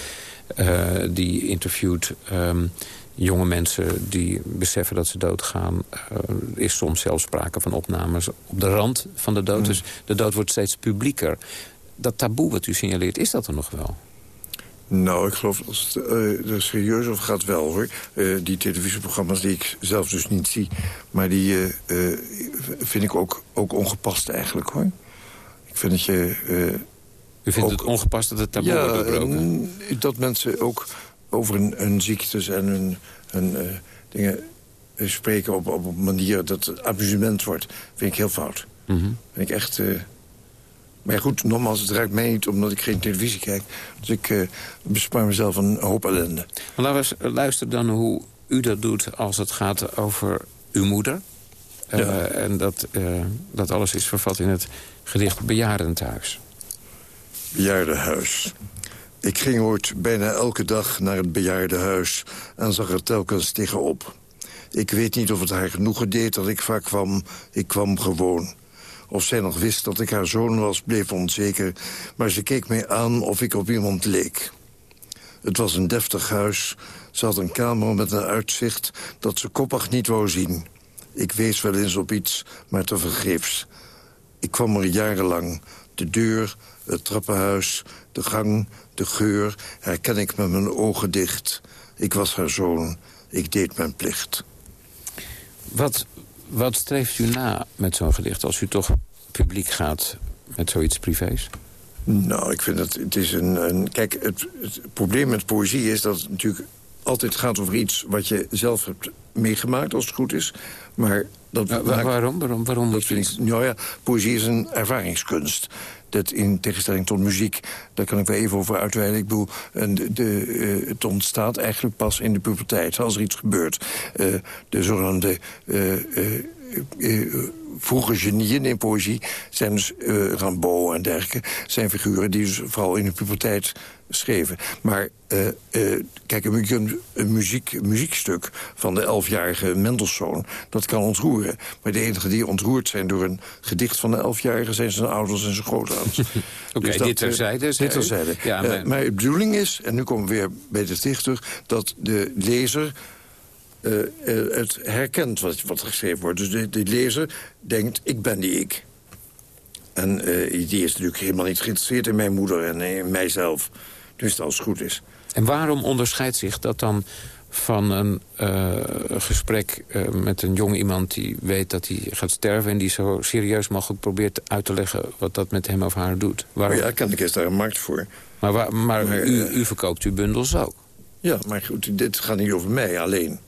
die interviewt um, jonge mensen die beseffen dat ze doodgaan. Er is soms zelfs sprake van opnames op de rand van de dood. Mm. Dus de dood wordt steeds publieker dat taboe wat u signaleert, is dat er nog wel? Nou, ik geloof dat het uh, serieus over gaat wel, hoor. Uh, die televisieprogramma's die ik zelf dus niet zie... maar die uh, vind ik ook, ook ongepast eigenlijk, hoor. Ik vind dat je... U vindt het ongepast dat het taboe ja, wordt doorbroken? dat mensen ook over hun, hun ziektes en hun, hun dingen spreken op, op een manier dat het amusement wordt... vind ik heel fout. Mm -hmm. Vind ik echt... Maar goed, nogmaals, het raakt mij niet omdat ik geen televisie kijk. Dus ik uh, bespaar mezelf een hoop ellende. Maar laten we luisteren dan hoe u dat doet als het gaat over uw moeder. Uh, en dat, uh, dat alles is vervat in het gedicht Bejaardenthuis. Bejaardenhuis. Ik ging ooit bijna elke dag naar het bejaardenhuis... en zag er telkens tegenop. Ik weet niet of het haar genoegen deed dat ik vaak kwam. Ik kwam gewoon. Of zij nog wist dat ik haar zoon was, bleef onzeker... maar ze keek mij aan of ik op iemand leek. Het was een deftig huis. Ze had een kamer met een uitzicht dat ze koppig niet wou zien. Ik wees wel eens op iets, maar tevergeefs. Ik kwam er jarenlang. De deur, het trappenhuis, de gang, de geur... herken ik met mijn ogen dicht. Ik was haar zoon. Ik deed mijn plicht. Wat wat streeft u na met zo'n gedicht als u toch publiek gaat met zoiets privés? Nou, ik vind dat het is een... een kijk, het, het, probleem met poëzie is dat het natuurlijk altijd gaat over iets... wat je zelf hebt meegemaakt, als het goed is. Maar dat waarom? Waarom, waarom dat vind ik, Nou ja, poëzie is een ervaringskunst. Dat in tegenstelling tot muziek, daar kan ik wel even over uitweiden. Ik bedoel, de, de, uh, het ontstaat eigenlijk pas in de puberteit, als er iets gebeurt. Uh, de zogenaamde... Uh, vroege genieën in poëzie zijn dus Rimbaud en dergelijke... zijn figuren die dus vooral in de puberteit schreven. Maar uh, uh, kijk, een, muziek, muziekstuk van de elfjarige Mendelssohn... dat kan ontroeren. Maar de enige die ontroerd zijn door een gedicht van de elfjarige... zijn zijn ouders en zijn grootouders. <laughs> Oké, okay, dus dit terzijde. dit terzijde. Ja, maar... maar de bedoeling is, en nu komen we weer bij de dicht terug... dat de lezer het herkent wat, wat geschreven wordt. Dus de, de lezer denkt, ik ben die ik. En uh, die is natuurlijk helemaal niet geïnteresseerd in mijn moeder en in mijzelf. Dus als het goed is. En waarom onderscheidt zich dat dan van een gesprek met een jong iemand... die weet dat hij gaat sterven... en die zo serieus mogelijk probeert uit te leggen... wat dat met hem of haar doet? Waarom? Ja, kennelijk is daar een markt voor. Maar, waar, maar, maar u, u verkoopt uw bundels ook? Ja, maar goed, dit gaat niet over mij alleen.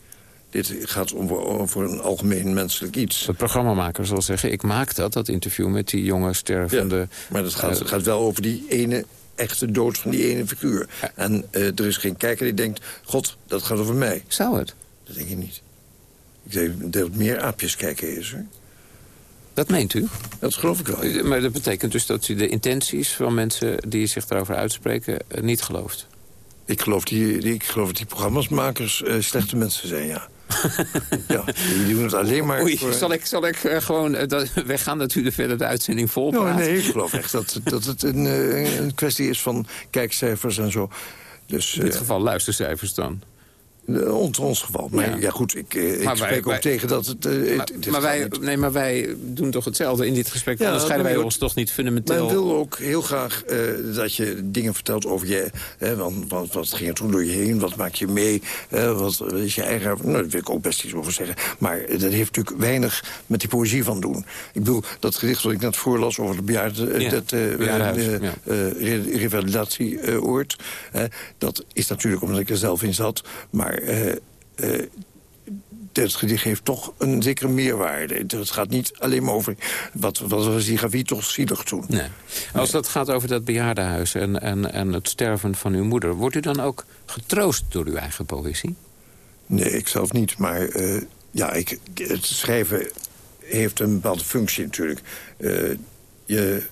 Dit gaat om, over een algemeen menselijk iets. De programmamaker zal zeggen, ik maak dat, dat interview met die jonge stervende... Ja, maar dat gaat, gaat wel over die ene echte dood van die ene figuur. En uh, er is geen kijker die denkt, god, dat gaat over mij. Zou het? Dat denk ik niet. Ik denk dat het meer aapjes kijken is, hoor. Dat meent u? Dat geloof ik wel. Maar dat betekent dus dat u de intenties van mensen die zich daarover uitspreken niet gelooft? Ik geloof, die, die, ik geloof dat die programmasmakers uh, slechte mensen zijn, ja. Ja, die doen het alleen maar... Oei, zal ik, zal ik gewoon... Uh, wij gaan natuurlijk verder de uitzending vol nou, Nee, ik geloof echt dat, dat het een, een kwestie is van kijkcijfers en zo. Dus, In dit geval luistercijfers dan? Ons, ons geval. Maar ja, goed, ik, ik spreek ook tegen dat het... Uh, maar, maar wij, nee, maar wij doen toch hetzelfde in dit gesprek? Ja, onderscheiden wij ons toch niet fundamenteel... Men wil ook heel graag uh, dat je dingen vertelt over je... Hè, want, wat, wat ging er toen door je heen? Wat maak je mee? Uh, wat is je eigen... Nou, daar wil ik ook best iets over zeggen. Maar dat heeft natuurlijk weinig met die poëzie van doen. Ik bedoel, dat gedicht wat ik net voorlas over de bejaarde... Ja. dat revalidatieoord... dat is natuurlijk omdat ik er zelf in zat... Maar uh, uh, het gedicht heeft toch een zekere meerwaarde. Het gaat niet alleen maar over wat, wat was die Gavi toch zielig toen. Nee. Als dat gaat over dat bejaardenhuis en, en, en het sterven van uw moeder... wordt u dan ook getroost door uw eigen poëzie? Nee, ik zelf niet. Maar uh, ja, ik, het schrijven heeft een bepaalde functie natuurlijk. je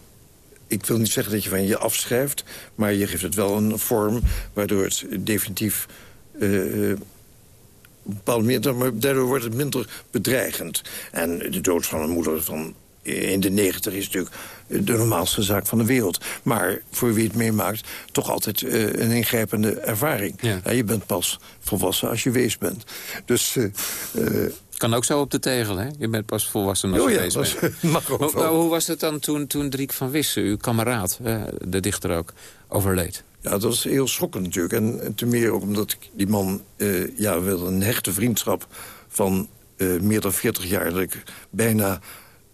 ik wil niet zeggen dat je van je afschrijft... maar je geeft het wel een vorm waardoor het definitief uh, bepaalde manier, maar daardoor wordt het minder bedreigend. En de dood van een moeder van in de negentig is natuurlijk de normaalste zaak van de wereld. Maar voor wie het meemaakt, toch altijd uh, een ingrijpende ervaring. Ja. je bent pas volwassen als je wees bent. Dus... Uh, kan ook zo op de tegel, hè? Je bent pas volwassen als oh, je ja, wees bent. <laughs> Mag ook maar, hoe was het dan toen, toen Driek van Wissen, uw kameraad, de dichter ook, overleed? Ja, dat was heel schokkend natuurlijk. En, en te meer ook omdat ik die man uh, ja, wilde een hechte vriendschap van uh, meer dan 40 jaar. Dat ik bijna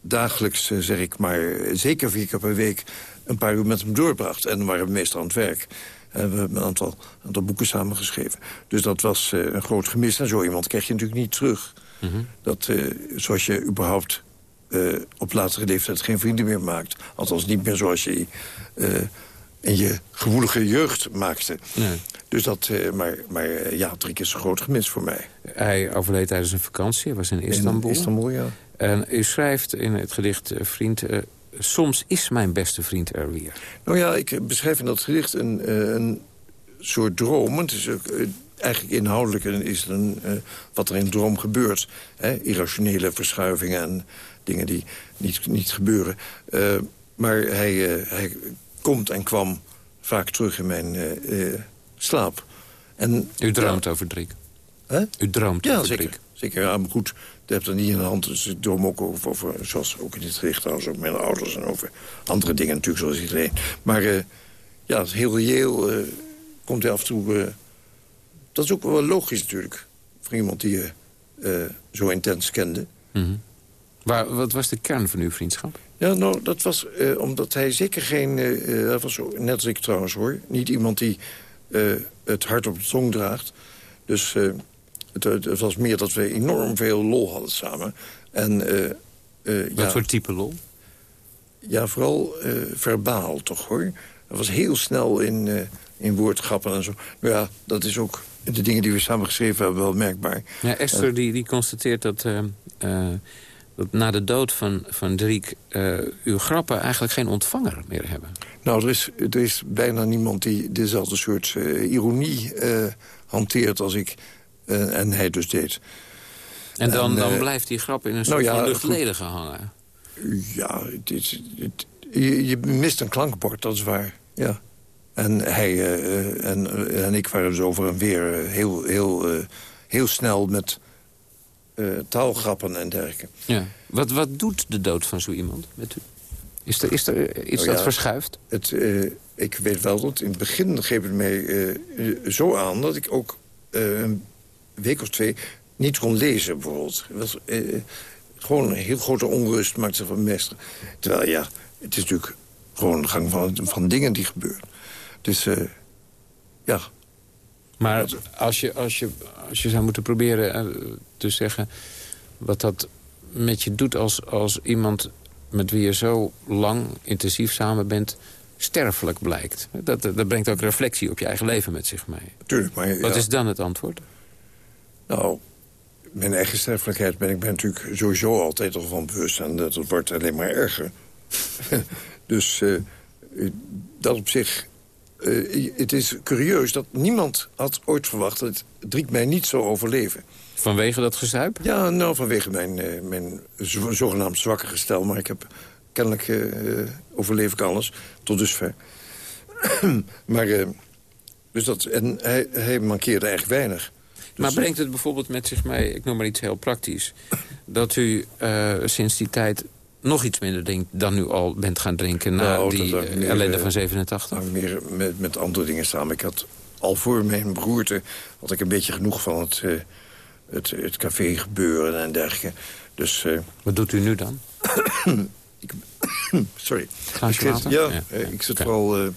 dagelijks, uh, zeg ik maar, zeker vier keer per week... een paar uur met hem doorbracht. En we waren meestal aan het werk. En we hebben een aantal, aantal boeken samengeschreven. Dus dat was een groot gemis. En zo iemand krijg je natuurlijk niet terug. Mm -hmm. Dat, zoals je überhaupt op latere leeftijd geen vrienden meer maakt. Althans niet meer zoals je en je gevoelige jeugd maakte. Dus dat, uh, maar, maar ja, Triek is een groot gemis voor mij. Hij overleed tijdens een vakantie, hij was in Istanbul. In Istanbul, ja. En u schrijft in het gedicht uh, Vriend... soms is mijn beste vriend er weer. Nou ja, ik beschrijf in dat gedicht een, een soort droom. Het is ook, eigenlijk inhoudelijk is het een, wat er in een droom gebeurt. Hè? Irrationele verschuivingen en dingen die niet, niet gebeuren. maar hij, hij komt en kwam vaak terug in mijn uh, uh, slaap. En, U droomt over Driek? Huh? U droomt ja, over zeker. Driek? Zeker, ja, maar goed, dat heb er niet in de hand. Dus ik droom ook over, over, zoals ook in dit gericht trouwens, ook mijn ouders... en over andere dingen natuurlijk, zoals iedereen. Maar uh, ja, heel reëel komt hij af en toe... dat is ook wel logisch natuurlijk, voor iemand die je zo intens kende. Mm -hmm. Waar, wat was de kern van uw vriendschap? Ja, nou, dat was uh, omdat hij zeker geen... Uh, dat was net als ik trouwens, hoor. Niet iemand die uh, het hart op de tong draagt. Dus het, het, was meer dat we enorm veel lol hadden samen. En, Wat ja, voor type lol? Ja, vooral verbaal, toch, hoor. Hij was heel snel in, in woordgrappen en zo. Nou ja, dat is ook de dingen die we samen geschreven hebben wel merkbaar. Ja, Esther die, die constateert dat dat na de dood van, van Driek uh, uw grappen eigenlijk geen ontvanger meer hebben. Nou, er is, er is bijna niemand die dezelfde soort uh, ironie uh, hanteert als ik en hij dus deed. En dan, en, dan blijft die grap in een soort nou ja, van luchtledige hangen? Ja, het is, het, je, je, mist een klankbord, dat is waar, ja. En hij en, en ik waren dus over en weer heel, heel, heel snel met uh, taalgrappen en dergelijke. Ja. Wat, wat doet de dood van zo iemand met u? Is er, is er iets oh, dat verschuift? Het, uh, ik weet wel dat in het begin greep het mij uh, zo aan... dat ik ook een week of twee niet kon lezen, bijvoorbeeld. Was gewoon een heel grote onrust maakte van meester. Terwijl, ja, het is natuurlijk gewoon de gang van, van dingen die gebeuren. Dus, ja, maar als je, als je, als je zou moeten proberen eh, te zeggen... wat dat met je doet als, als iemand met wie je zo lang intensief samen bent... sterfelijk blijkt. Dat, dat brengt ook reflectie op je eigen leven met zich mee. Tuurlijk, maar... Wat is dan het antwoord? Nou, mijn eigen sterfelijkheid ben ik ben natuurlijk sowieso altijd al van bewust. En dat wordt alleen maar erger. <laughs> dus uh, dat op zich eh, het is curieus dat niemand had ooit verwacht... dat Driek mij niet zou overleven. Vanwege dat gezuip? Ja, nou, vanwege mijn, uh, mijn zogenaamd zwakke gestel. Maar ik heb kennelijk uh, overleef ik alles, tot dusver. <clears throat> maar, dus dat, en hij, hij mankeerde echt weinig. Dus maar brengt het bijvoorbeeld met zich mee, ik noem maar iets heel praktisch... dat u sinds die tijd nog iets minder drinkt dan u al bent gaan drinken... na nou, die ellende van 87? meer met, met andere dingen samen. Ik had al voor mijn beroerte had ik een beetje genoeg van het het, het café gebeuren en dergelijke. Dus, uh, Wat doet u nu dan? <coughs> ik, <coughs> sorry. Ik zit, ja, ja, eh, ik zit vooral uh,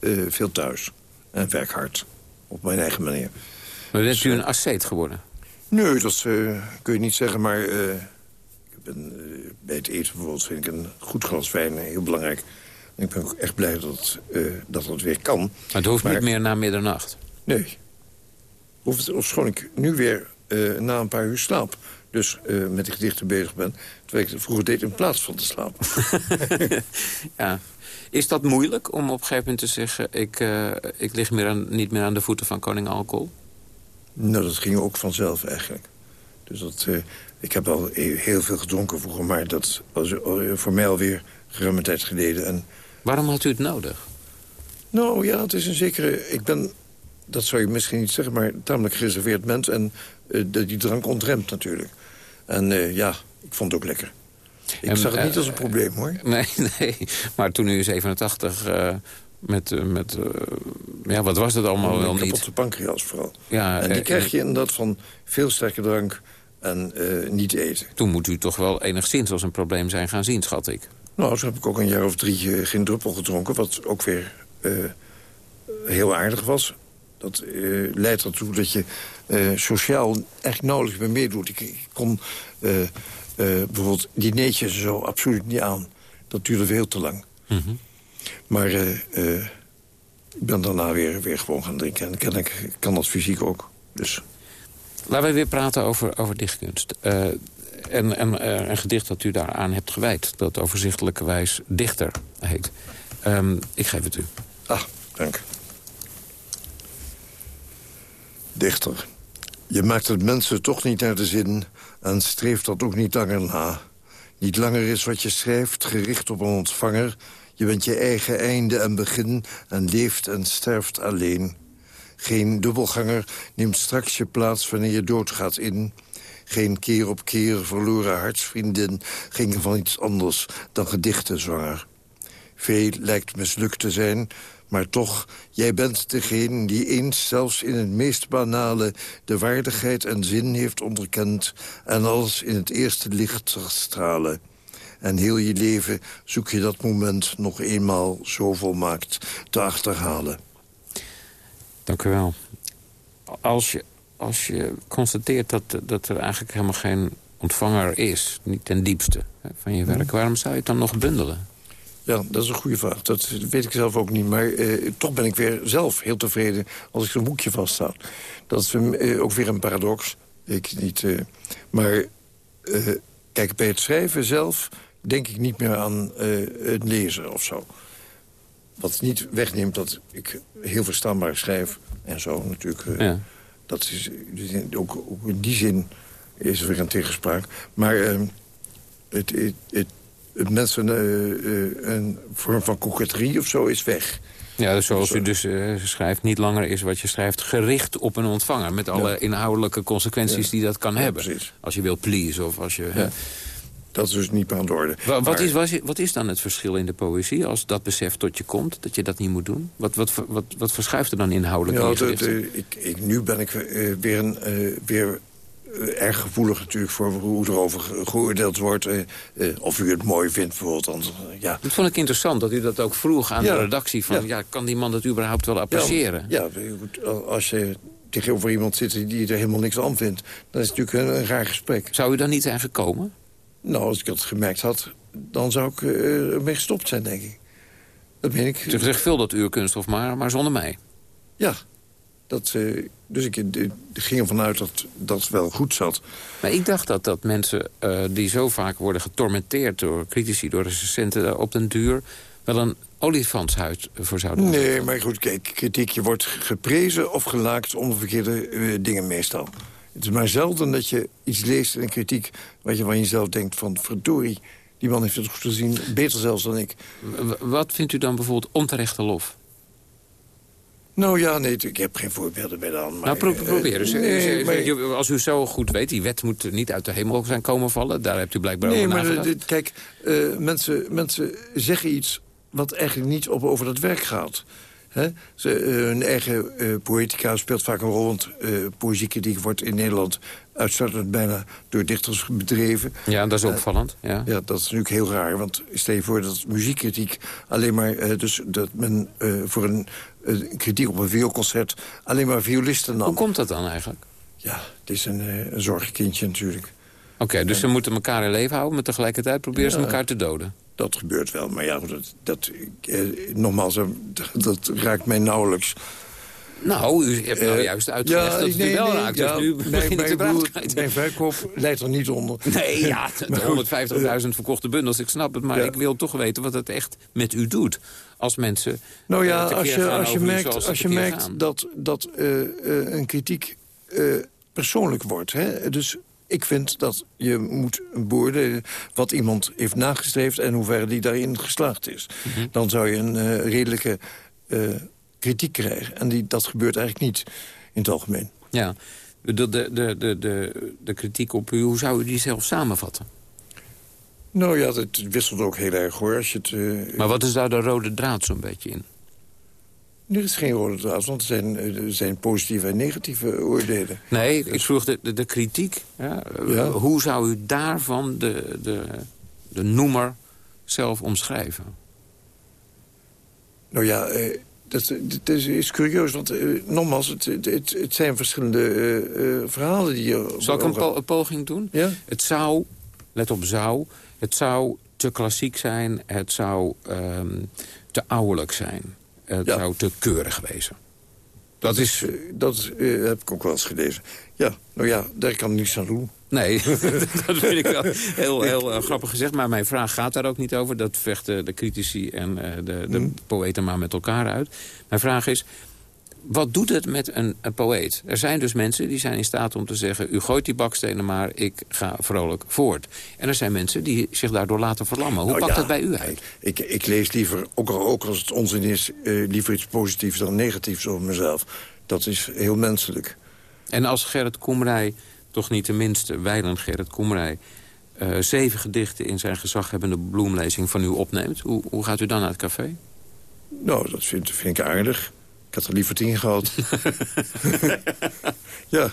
uh, veel thuis. En werk hard. Op mijn eigen manier. Maar bent dus, u een asceet geworden? Nee, dat kun je niet zeggen, maar... ben, bij het eten bijvoorbeeld vind ik een goed glas wijn heel belangrijk. En ik ben ook echt blij dat, dat het weer kan. Maar het hoeft niet meer na middernacht? Nee, of, of schoon ik nu weer uh, na een paar uur slaap. Dus uh, met de gedichten bezig ben. Terwijl ik het vroeger deed in plaats van te slapen. <laughs> ja. Is dat moeilijk om op een gegeven moment te zeggen... ik, uh, ik lig meer aan, niet meer aan de voeten van koning alcohol? Nou, dat ging ook vanzelf eigenlijk. Dus dat, ik heb al heel veel gedronken vroeger... maar dat was voor mij alweer geruime tijd geleden. En... Waarom had u het nodig? Nou ja, het is een zekere... Ik ben dat zou je misschien niet zeggen, maar tamelijk gereserveerd mens. En uh, die drank ontremt natuurlijk. En uh, ja, ik vond het ook lekker. Ik en, zag het niet als een probleem, hoor. <laughs> Nee, nee. Maar toen u 87 met... met ja, wat was het allemaal wel niet? Kapotte pancreas vooral. Ja, en die krijg je inderdaad van veel sterke drank en niet eten. Toen moet u toch wel enigszins als een probleem zijn gaan zien, schat ik. Nou, zo heb ik ook een jaar of drie geen druppel gedronken... wat ook weer heel aardig was dat leidt ertoe dat je sociaal echt nauwelijks meer meedoet. Ik, ik kon bijvoorbeeld dineetjes zo absoluut niet aan. Dat duurde veel te lang. Mm -hmm. Maar ik ben daarna weer, weer gewoon gaan drinken. En ken ik kan dat fysiek ook. Dus. Laten we weer praten over, over dichtkunst. en, en een gedicht dat u daaraan hebt gewijd. Dat overzichtelijkerwijs dichter heet. Um, ik geef het u. Ah, dank. Dichter, je maakt het mensen toch niet naar de zin... en streeft dat ook niet langer na. Niet langer is wat je schrijft gericht op een ontvanger. Je bent je eigen einde en begin en leeft en sterft alleen. Geen dubbelganger neemt straks je plaats wanneer je doodgaat in. Geen keer op keer verloren hartsvriendin ging van iets anders dan gedichten zwanger. Veel lijkt mislukt te zijn, maar toch, jij bent degene die eens zelfs in het meest banale... de waardigheid en zin heeft onderkend... en alles in het eerste licht zag stralen. En heel je leven zoek je dat moment nog eenmaal zo volmaakt te achterhalen. Dank u wel. Als je, als je constateert dat, dat er eigenlijk helemaal geen ontvanger is... niet ten diepste van je werk... Mhm. waarom zou je het dan nog bundelen? Ja, dat is een goede vraag. Dat weet ik zelf ook niet. Maar eh, toch ben ik weer zelf heel tevreden als ik zo'n boekje vasthoud. Dat is eh, ook weer een paradox. Ik niet, eh, maar eh, kijk, bij het schrijven zelf denk ik niet meer aan eh, het lezen of zo. Wat niet wegneemt dat ik heel verstaanbaar schrijf en zo natuurlijk. Eh, ja. Dat is ook, ook, in die zin is er weer een tegenspraak. Maar het, het, het mensen uh, een vorm van coquetterie of zo is weg. Ja, dus zoals u dus uh, schrijft, niet langer is wat je schrijft gericht op een ontvanger. Met alle inhoudelijke consequenties die dat kan hebben. Precies. Als je wil please of als je... Dat is dus niet aan de orde. Wat, is, wat, is dan het verschil in de poëzie als dat besef tot je komt? Dat je dat niet moet doen? Wat, wat, wat, wat verschuift er dan inhoudelijk ja, in ik, ik, Nu ben ik weer, een, weer eh, erg gevoelig natuurlijk voor hoe erover geoordeeld wordt. Uh, uh, of u het mooi vindt bijvoorbeeld. Ja. Dat vond ik interessant dat u dat ook vroeg aan de redactie. Van, ja. kan die man dat überhaupt wel appreciëren? Ja, ja, als je tegenover iemand zit die er helemaal niks aan vindt... dan is het natuurlijk een, een raar gesprek. Zou u dan niet zijn gekomen? Nou, als ik dat gemerkt had, dan zou ik ermee gestopt zijn, denk ik. Dat ben ik. Ze veel dat uw kunststof, maar, maar zonder mij. Ja, dat, uh, dus ik ging ervan uit dat dat wel goed zat. Maar ik dacht dat, dat mensen uh, die zo vaak worden getormenteerd door critici, door recensenten... op den duur wel een olifantshuid voor zouden Nee, maar goed, kijk, kritiek, je wordt geprezen of gelaakt om de verkeerde eh, dingen meestal. Het is maar zelden dat je iets leest in een kritiek... wat je van jezelf denkt van, verdorie, die man heeft het goed gezien. Beter zelfs dan ik. Wat vindt u dan bijvoorbeeld onterechte lof? Nou ja, nee, ik heb geen voorbeelden bij de hand. nou, pro probeer eens. Nee, maar... Als u zo goed weet, die wet moet niet uit de hemel zijn komen vallen. Daar hebt u blijkbaar nee, over maar kijk, uh, mensen, mensen zeggen iets wat eigenlijk niet op, over dat werk gaat. Ze, uh, hun eigen uh, poëtica speelt vaak een rol... want uh, poëziekritiek wordt in Nederland uitsluitend bijna door dichters bedreven. Ja, dat is opvallend. Ja. ja, dat is natuurlijk heel raar. Want stel je voor dat muziekkritiek alleen maar... dus dat men voor een kritiek op een vioolconcert alleen maar violisten nam. Hoe komt dat dan eigenlijk? Ja, het is een, een zorgkindje natuurlijk. Oké, dus ze moeten elkaar in leven houden... maar tegelijkertijd proberen ze elkaar te doden. Dat gebeurt wel, maar ja, dat, dat, eh, nogmaals, dat raakt mij nauwelijks. Nou, u hebt nou juist uitgelegd ja, dat het nee, u wel nee, raakt. Ja, dus nu mijn, mijn, broer, mijn verkoop leidt er niet onder. <laughs> Nee, ja, <laughs> 150.000 verkochte bundels, ik snap het. Maar ja. ik wil toch weten wat het echt met u doet. Als mensen Nou ja, als je, als je merkt, als je merkt dat, dat uh, uh, een kritiek uh, persoonlijk wordt. Hè? Dus ik vind dat je moet beoordelen wat iemand heeft nagestreefd... en hoe ver die daarin geslaagd is. Mhm. Dan zou je een uh, redelijke uh, kritiek krijgen. En die, dat gebeurt eigenlijk niet in het algemeen. Ja, de, de, de, de, de, de kritiek op u, hoe zou u die zelf samenvatten? Nou ja, het wisselt ook heel erg hoor. Als je het, uh, maar wat is daar de rode draad zo'n beetje in? Er is geen rode draad, want er zijn, er zijn positieve en negatieve oordelen. Nee, ik vroeg de, de, de kritiek. Ja, ja. Hoe zou u daarvan de, de, de noemer zelf omschrijven? Nou ja, eh, dat, dat is, is, curieus, want uh, nogmaals, het, het, het, zijn verschillende uh, verhalen die je... Zal ik een, po een poging doen? Ja? Het zou, let op zou, het zou te klassiek zijn, het zou um, te ouderlijk zijn het ja. zou te keurig wezen. Dat, is, uh, dat uh, heb ik ook wel eens gelezen. Ja, nou ja, daar kan ik niets aan doen. Nee, <laughs> dat vind ik wel heel, heel uh, grappig gezegd. Maar mijn vraag gaat daar ook niet over. Dat vechten de critici en de, de mm. poëten maar met elkaar uit. Mijn vraag is, wat doet het met een, een, poëet? Er zijn dus mensen die zijn in staat om te zeggen... u gooit die bakstenen maar, ik ga vrolijk voort. En er zijn mensen die zich daardoor laten verlammen. Hoe nou, pakt ja, dat bij u uit? Ik, ik lees liever, ook, ook als het onzin is... Uh, liever iets positiefs dan negatiefs over mezelf. Dat is heel menselijk. En als Gerrit Komrij, toch niet de minste, wijlen Gerrit Komrij... Uh, zeven gedichten in zijn gezaghebbende bloemlezing van u opneemt... Hoe, hoe gaat u dan naar het café? Nou, dat vind, vind ik aardig. Ik had er liever tien gehad. <laughs> <laughs> ja.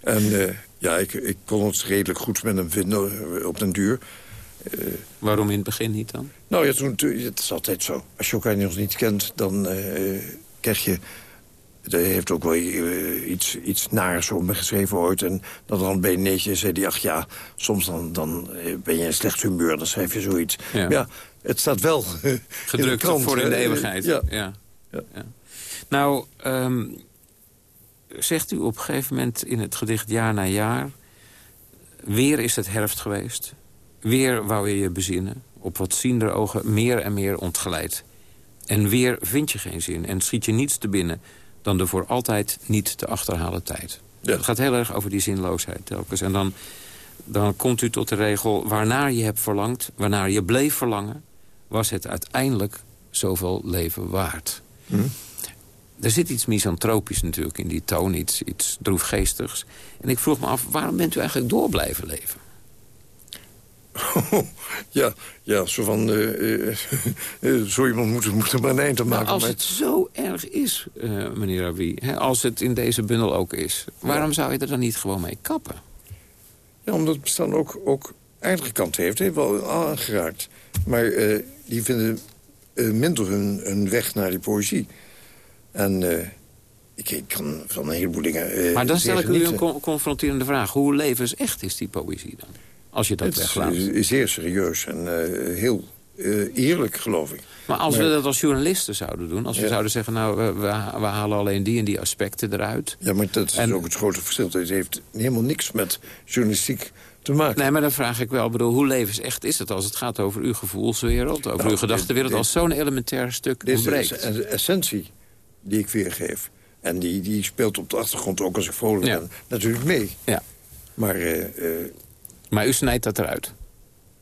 En uh, ja, ik, ik kon het redelijk goed met hem vinden eh, op den duur. Uh, Waarom in het begin niet dan? Nou ja, toen, het is altijd zo. Als je elkaar nog niet kent, dan uh, krijg je... Hij heeft ook wel iets, iets naars over me geschreven ooit. En dat dan bij Neetje zei hij... ach ja, soms dan, dan ben je in slecht humeur, dan schrijf je zoiets. Ja, ja het staat wel Gedrukt <laughs> in de krant, voor in de eeuwigheid. ja. ja. ja. Nou, um, zegt u op een gegeven moment in het gedicht jaar na jaar... weer is het herfst geweest. Weer wou je je bezinnen. Op wat ziender ogen meer en meer ontgeleid. En weer vind je geen zin en schiet je niets te binnen... dan de voor altijd niet te achterhalen tijd. Ja. Het gaat heel erg over die zinloosheid telkens. En dan, dan komt u tot de regel... waarnaar je hebt verlangd, waarnaar je bleef verlangen... was het uiteindelijk zoveel leven waard. Hm? Er zit iets misantropisch natuurlijk in die toon, iets, iets droefgeestigs. En ik vroeg me af, waarom bent u eigenlijk door blijven leven? <laughs> ja, ja, zo van... Uh, uh, <laughs> zo iemand moet, moet er maar een eind aan maken. Maar als het zo erg is, uh, meneer Ravi, hè, als het in deze bundel ook is... waarom zou je er dan niet gewoon mee kappen? Ja, omdat het bestaan ook, ook aardige kant heeft, heeft wel aangeraakt. Maar die vinden minder hun, hun weg naar die poëzie. En uh, ik, ik, kan van een heleboel dingen uh, Maar dan stel ik u een co confronterende vraag. Hoe levensecht is die poëzie dan? Als je dat het weglaat. Het is zeer serieus en uh, heel eerlijk, geloof ik. Maar als maar, we dat als journalisten zouden doen... als we zouden zeggen, nou, we, we, halen alleen die en die aspecten eruit... Ja, maar dat is en, ook het grote verschil. Het heeft helemaal niks met journalistiek te maken. Nee, maar dan vraag ik wel, bedoel, hoe levensecht is het als het gaat over uw gevoelswereld, over Nou, uw gedachtenwereld, dit- als zo'n elementair stuk Dit ontbreekt? is de essentie die ik weergeef. En die, die speelt op de achtergrond ook als ik vrolijk Ja. ben natuurlijk mee. Ja. Maar, eh, eh, Maar u snijdt dat eruit.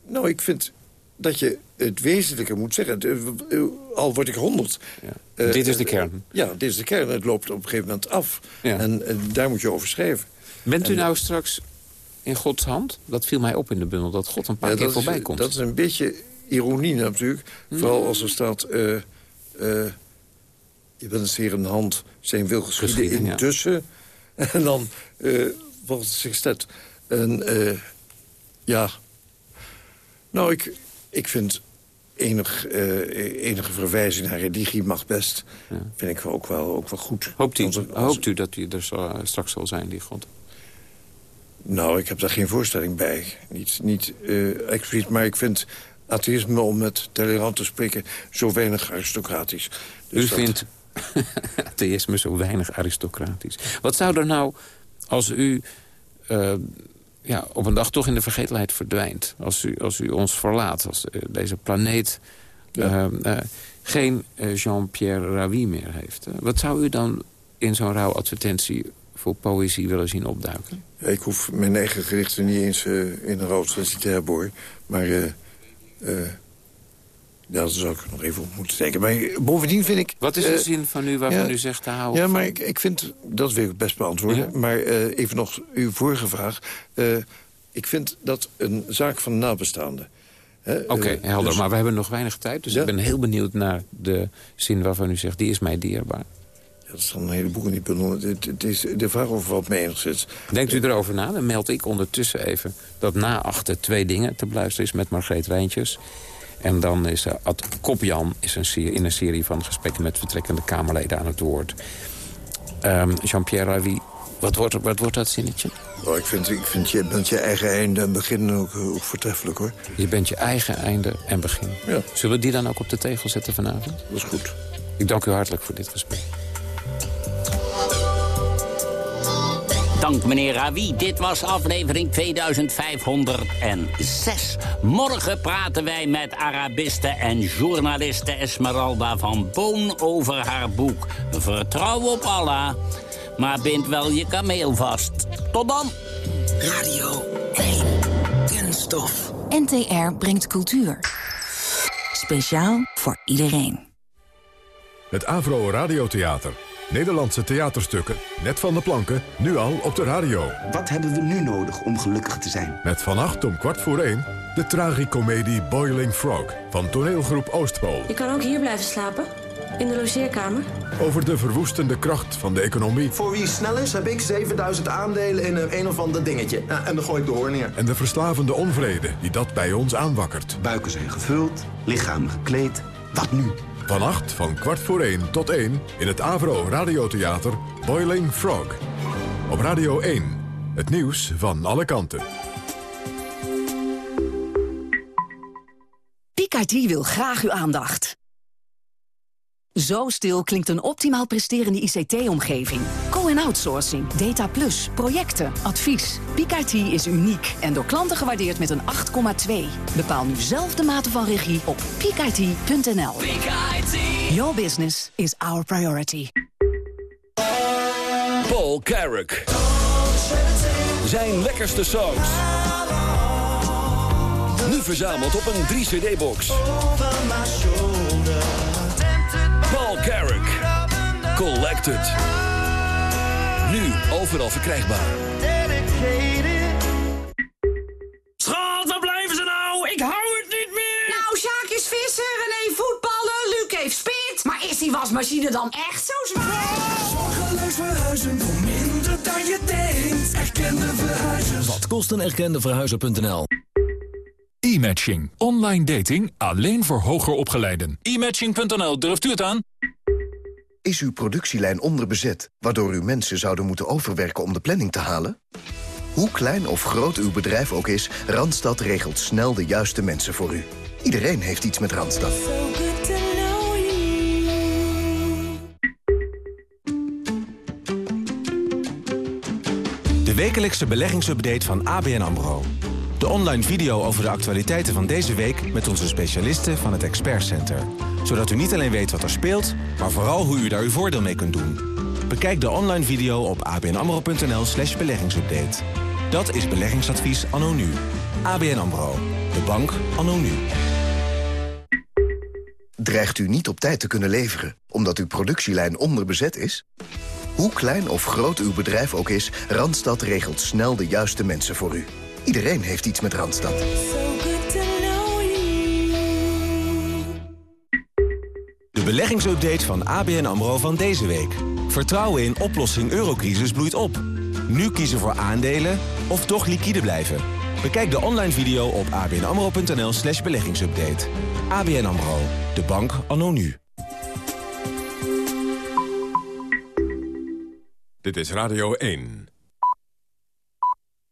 nou, ik vind dat je het wezenlijke moet zeggen. Eh, Al word ik honderd. Eh, Dit is de kern. Ja, dit is de kern. Het loopt op een gegeven moment af. Ja. En, daar moet je over schrijven. Bent u En- nou straks in Gods hand? Dat viel mij op in de bundel, dat God een paar Ja, keer is- voorbij komt. Dat is een beetje ironie natuurlijk. Vooral als er staat... je bent een hand, zijn wil geschieden ja. intussen. <laughs> En dan eh volgens het sextet. En eh, ja... Nou, ik, ik vind enig, eh, enige verwijzing naar religie mag best. Vind ik ook wel, ook wel goed. Hoopt u, Onze- onze- hoopt u dat u er zo- straks zal zijn, die God? Nou, ik heb daar geen voorstelling bij. Niet, niet expliciet, maar ik vind atheïsme, om met Talleyrand te spreken... zo weinig aristocratisch. Dus u dat- vindt <laughs> atheïsme zo weinig aristocratisch. Wat zou er nou, als u eh, ja, op een dag toch in de vergetelheid verdwijnt... als u, als u ons verlaat, als eh, deze planeet eh, geen Jean-Pierre Ravi meer heeft... wat zou u dan in zo'n rouwadvertentie voor poëzie willen zien opduiken? Ja, ik hoef mijn eigen gerichten niet eens in een rouwtransie te hebben, hoor. Maar daar zou ik nog even op moeten denken. Maar bovendien vind ik... Wat is de eh, zin van u waarvan ja, u zegt te houden? Ja, maar ik, ik vind... Dat wil ik best beantwoorden. Ja. Maar eh, even nog uw vorige vraag. Eh, ik vind dat een zaak van nabestaanden. Oké, eh, helder. dus- Maar we hebben nog weinig tijd. Dus Ja. ik ben heel benieuwd naar de zin waarvan u zegt... die is mij dierbaar. Dat is dan een hele boek in die. Het, het is, de vraag overvalt mij enigszins. Denkt u erover na? Dan meld ik ondertussen even dat na achter twee dingen te beluisteren is met Margreet Rijntjes. En dan is Ad Kopjan is een serie, in een serie van gesprekken met vertrekkende Kamerleden aan het woord. Ehm, Jean-Pierre Ravi, wat wordt, wat wordt dat zinnetje? Oh, ik, vind, ik vind je bent je eigen einde en begin ook, ook voortreffelijk, hoor. Je bent je eigen einde en begin. Ja. Zullen we die dan ook op de tegel zetten vanavond? Dat is goed. Ik dank u hartelijk voor dit gesprek. Dank meneer Ravi. Dit was aflevering 2506. Morgen praten wij met Arabiste en journaliste Esmeralda van Boon over haar boek. Vertrouw op Allah, maar bind wel je kameel vast. Tot dan. Radio 1. Kunststof. NTR brengt cultuur. Speciaal voor iedereen. Het Avro Radiotheater. Nederlandse theaterstukken, net van de planken, nu al op de radio. Wat hebben we nu nodig om gelukkig te zijn? Met vannacht om kwart voor één de tragicomedie Boiling Frog van toneelgroep Oostpool. Je kan ook hier blijven slapen, in de logeerkamer. Over de verwoestende kracht van de economie Voor wie snel is, heb ik 7000 aandelen in een, een of ander dingetje. Ja, en dan gooi ik de hoorn neer. en de verslavende onvrede die dat bij ons aanwakkert. Buiken zijn gevuld, lichaam gekleed. Wat nu? Vannacht van kwart voor één tot één in het Avro Radiotheater Boiling Frog. Op Radio 1, het nieuws van alle kanten. Picardie wil graag uw aandacht. Zo stil klinkt een optimaal presterende ICT-omgeving. Co-en-outsourcing, data plus, projecten, advies. Picardie is uniek en door klanten gewaardeerd met een 8,2. Bepaal nu zelf de mate van regie op picardie.nl. Your business is our priority. Paul Carrick. Zijn lekkerste songs. Nu verzameld op een 3-cd-box. Collected. Nu overal verkrijgbaar. Schat, waar blijven ze nou? Ik hou het niet meer! Nou, Sjaak is visser, René voetballen, Luc heeft spit. Maar is die wasmachine dan echt zo zwaar? Zorgeloos verhuizen voor minder dan je denkt. Erkende verhuizers. Wat kost een erkende verhuizer.nl? E-matching. Online dating alleen voor hoger opgeleiden. E-matching.nl, durft u het aan? Is uw productielijn onderbezet, waardoor uw mensen zouden moeten overwerken om de planning te halen? Hoe klein of groot uw bedrijf ook is, Randstad regelt snel de juiste mensen voor u. Iedereen heeft iets met Randstad. De wekelijkse beleggingsupdate van ABN AMRO. De online video over de actualiteiten van deze week... met onze specialisten van het Expert Center. Zodat u niet alleen weet wat er speelt... maar vooral hoe u daar uw voordeel mee kunt doen. Bekijk de online video op abnamro.nl slash beleggingsupdate. Dat is beleggingsadvies anno nu. ABN AMRO. De bank anno nu. Dreigt u niet op tijd te kunnen leveren omdat uw productielijn onderbezet is? Hoe klein of groot uw bedrijf ook is, Randstad regelt snel de juiste mensen voor u. Iedereen heeft iets met Randstad. De beleggingsupdate van ABN AMRO van deze week. Vertrouwen in oplossing eurocrisis bloeit op. Nu kiezen voor aandelen of toch liquide blijven. Bekijk de online video op abnamro.nl slash beleggingsupdate. ABN AMRO, de bank anno nu. Dit is Radio 1.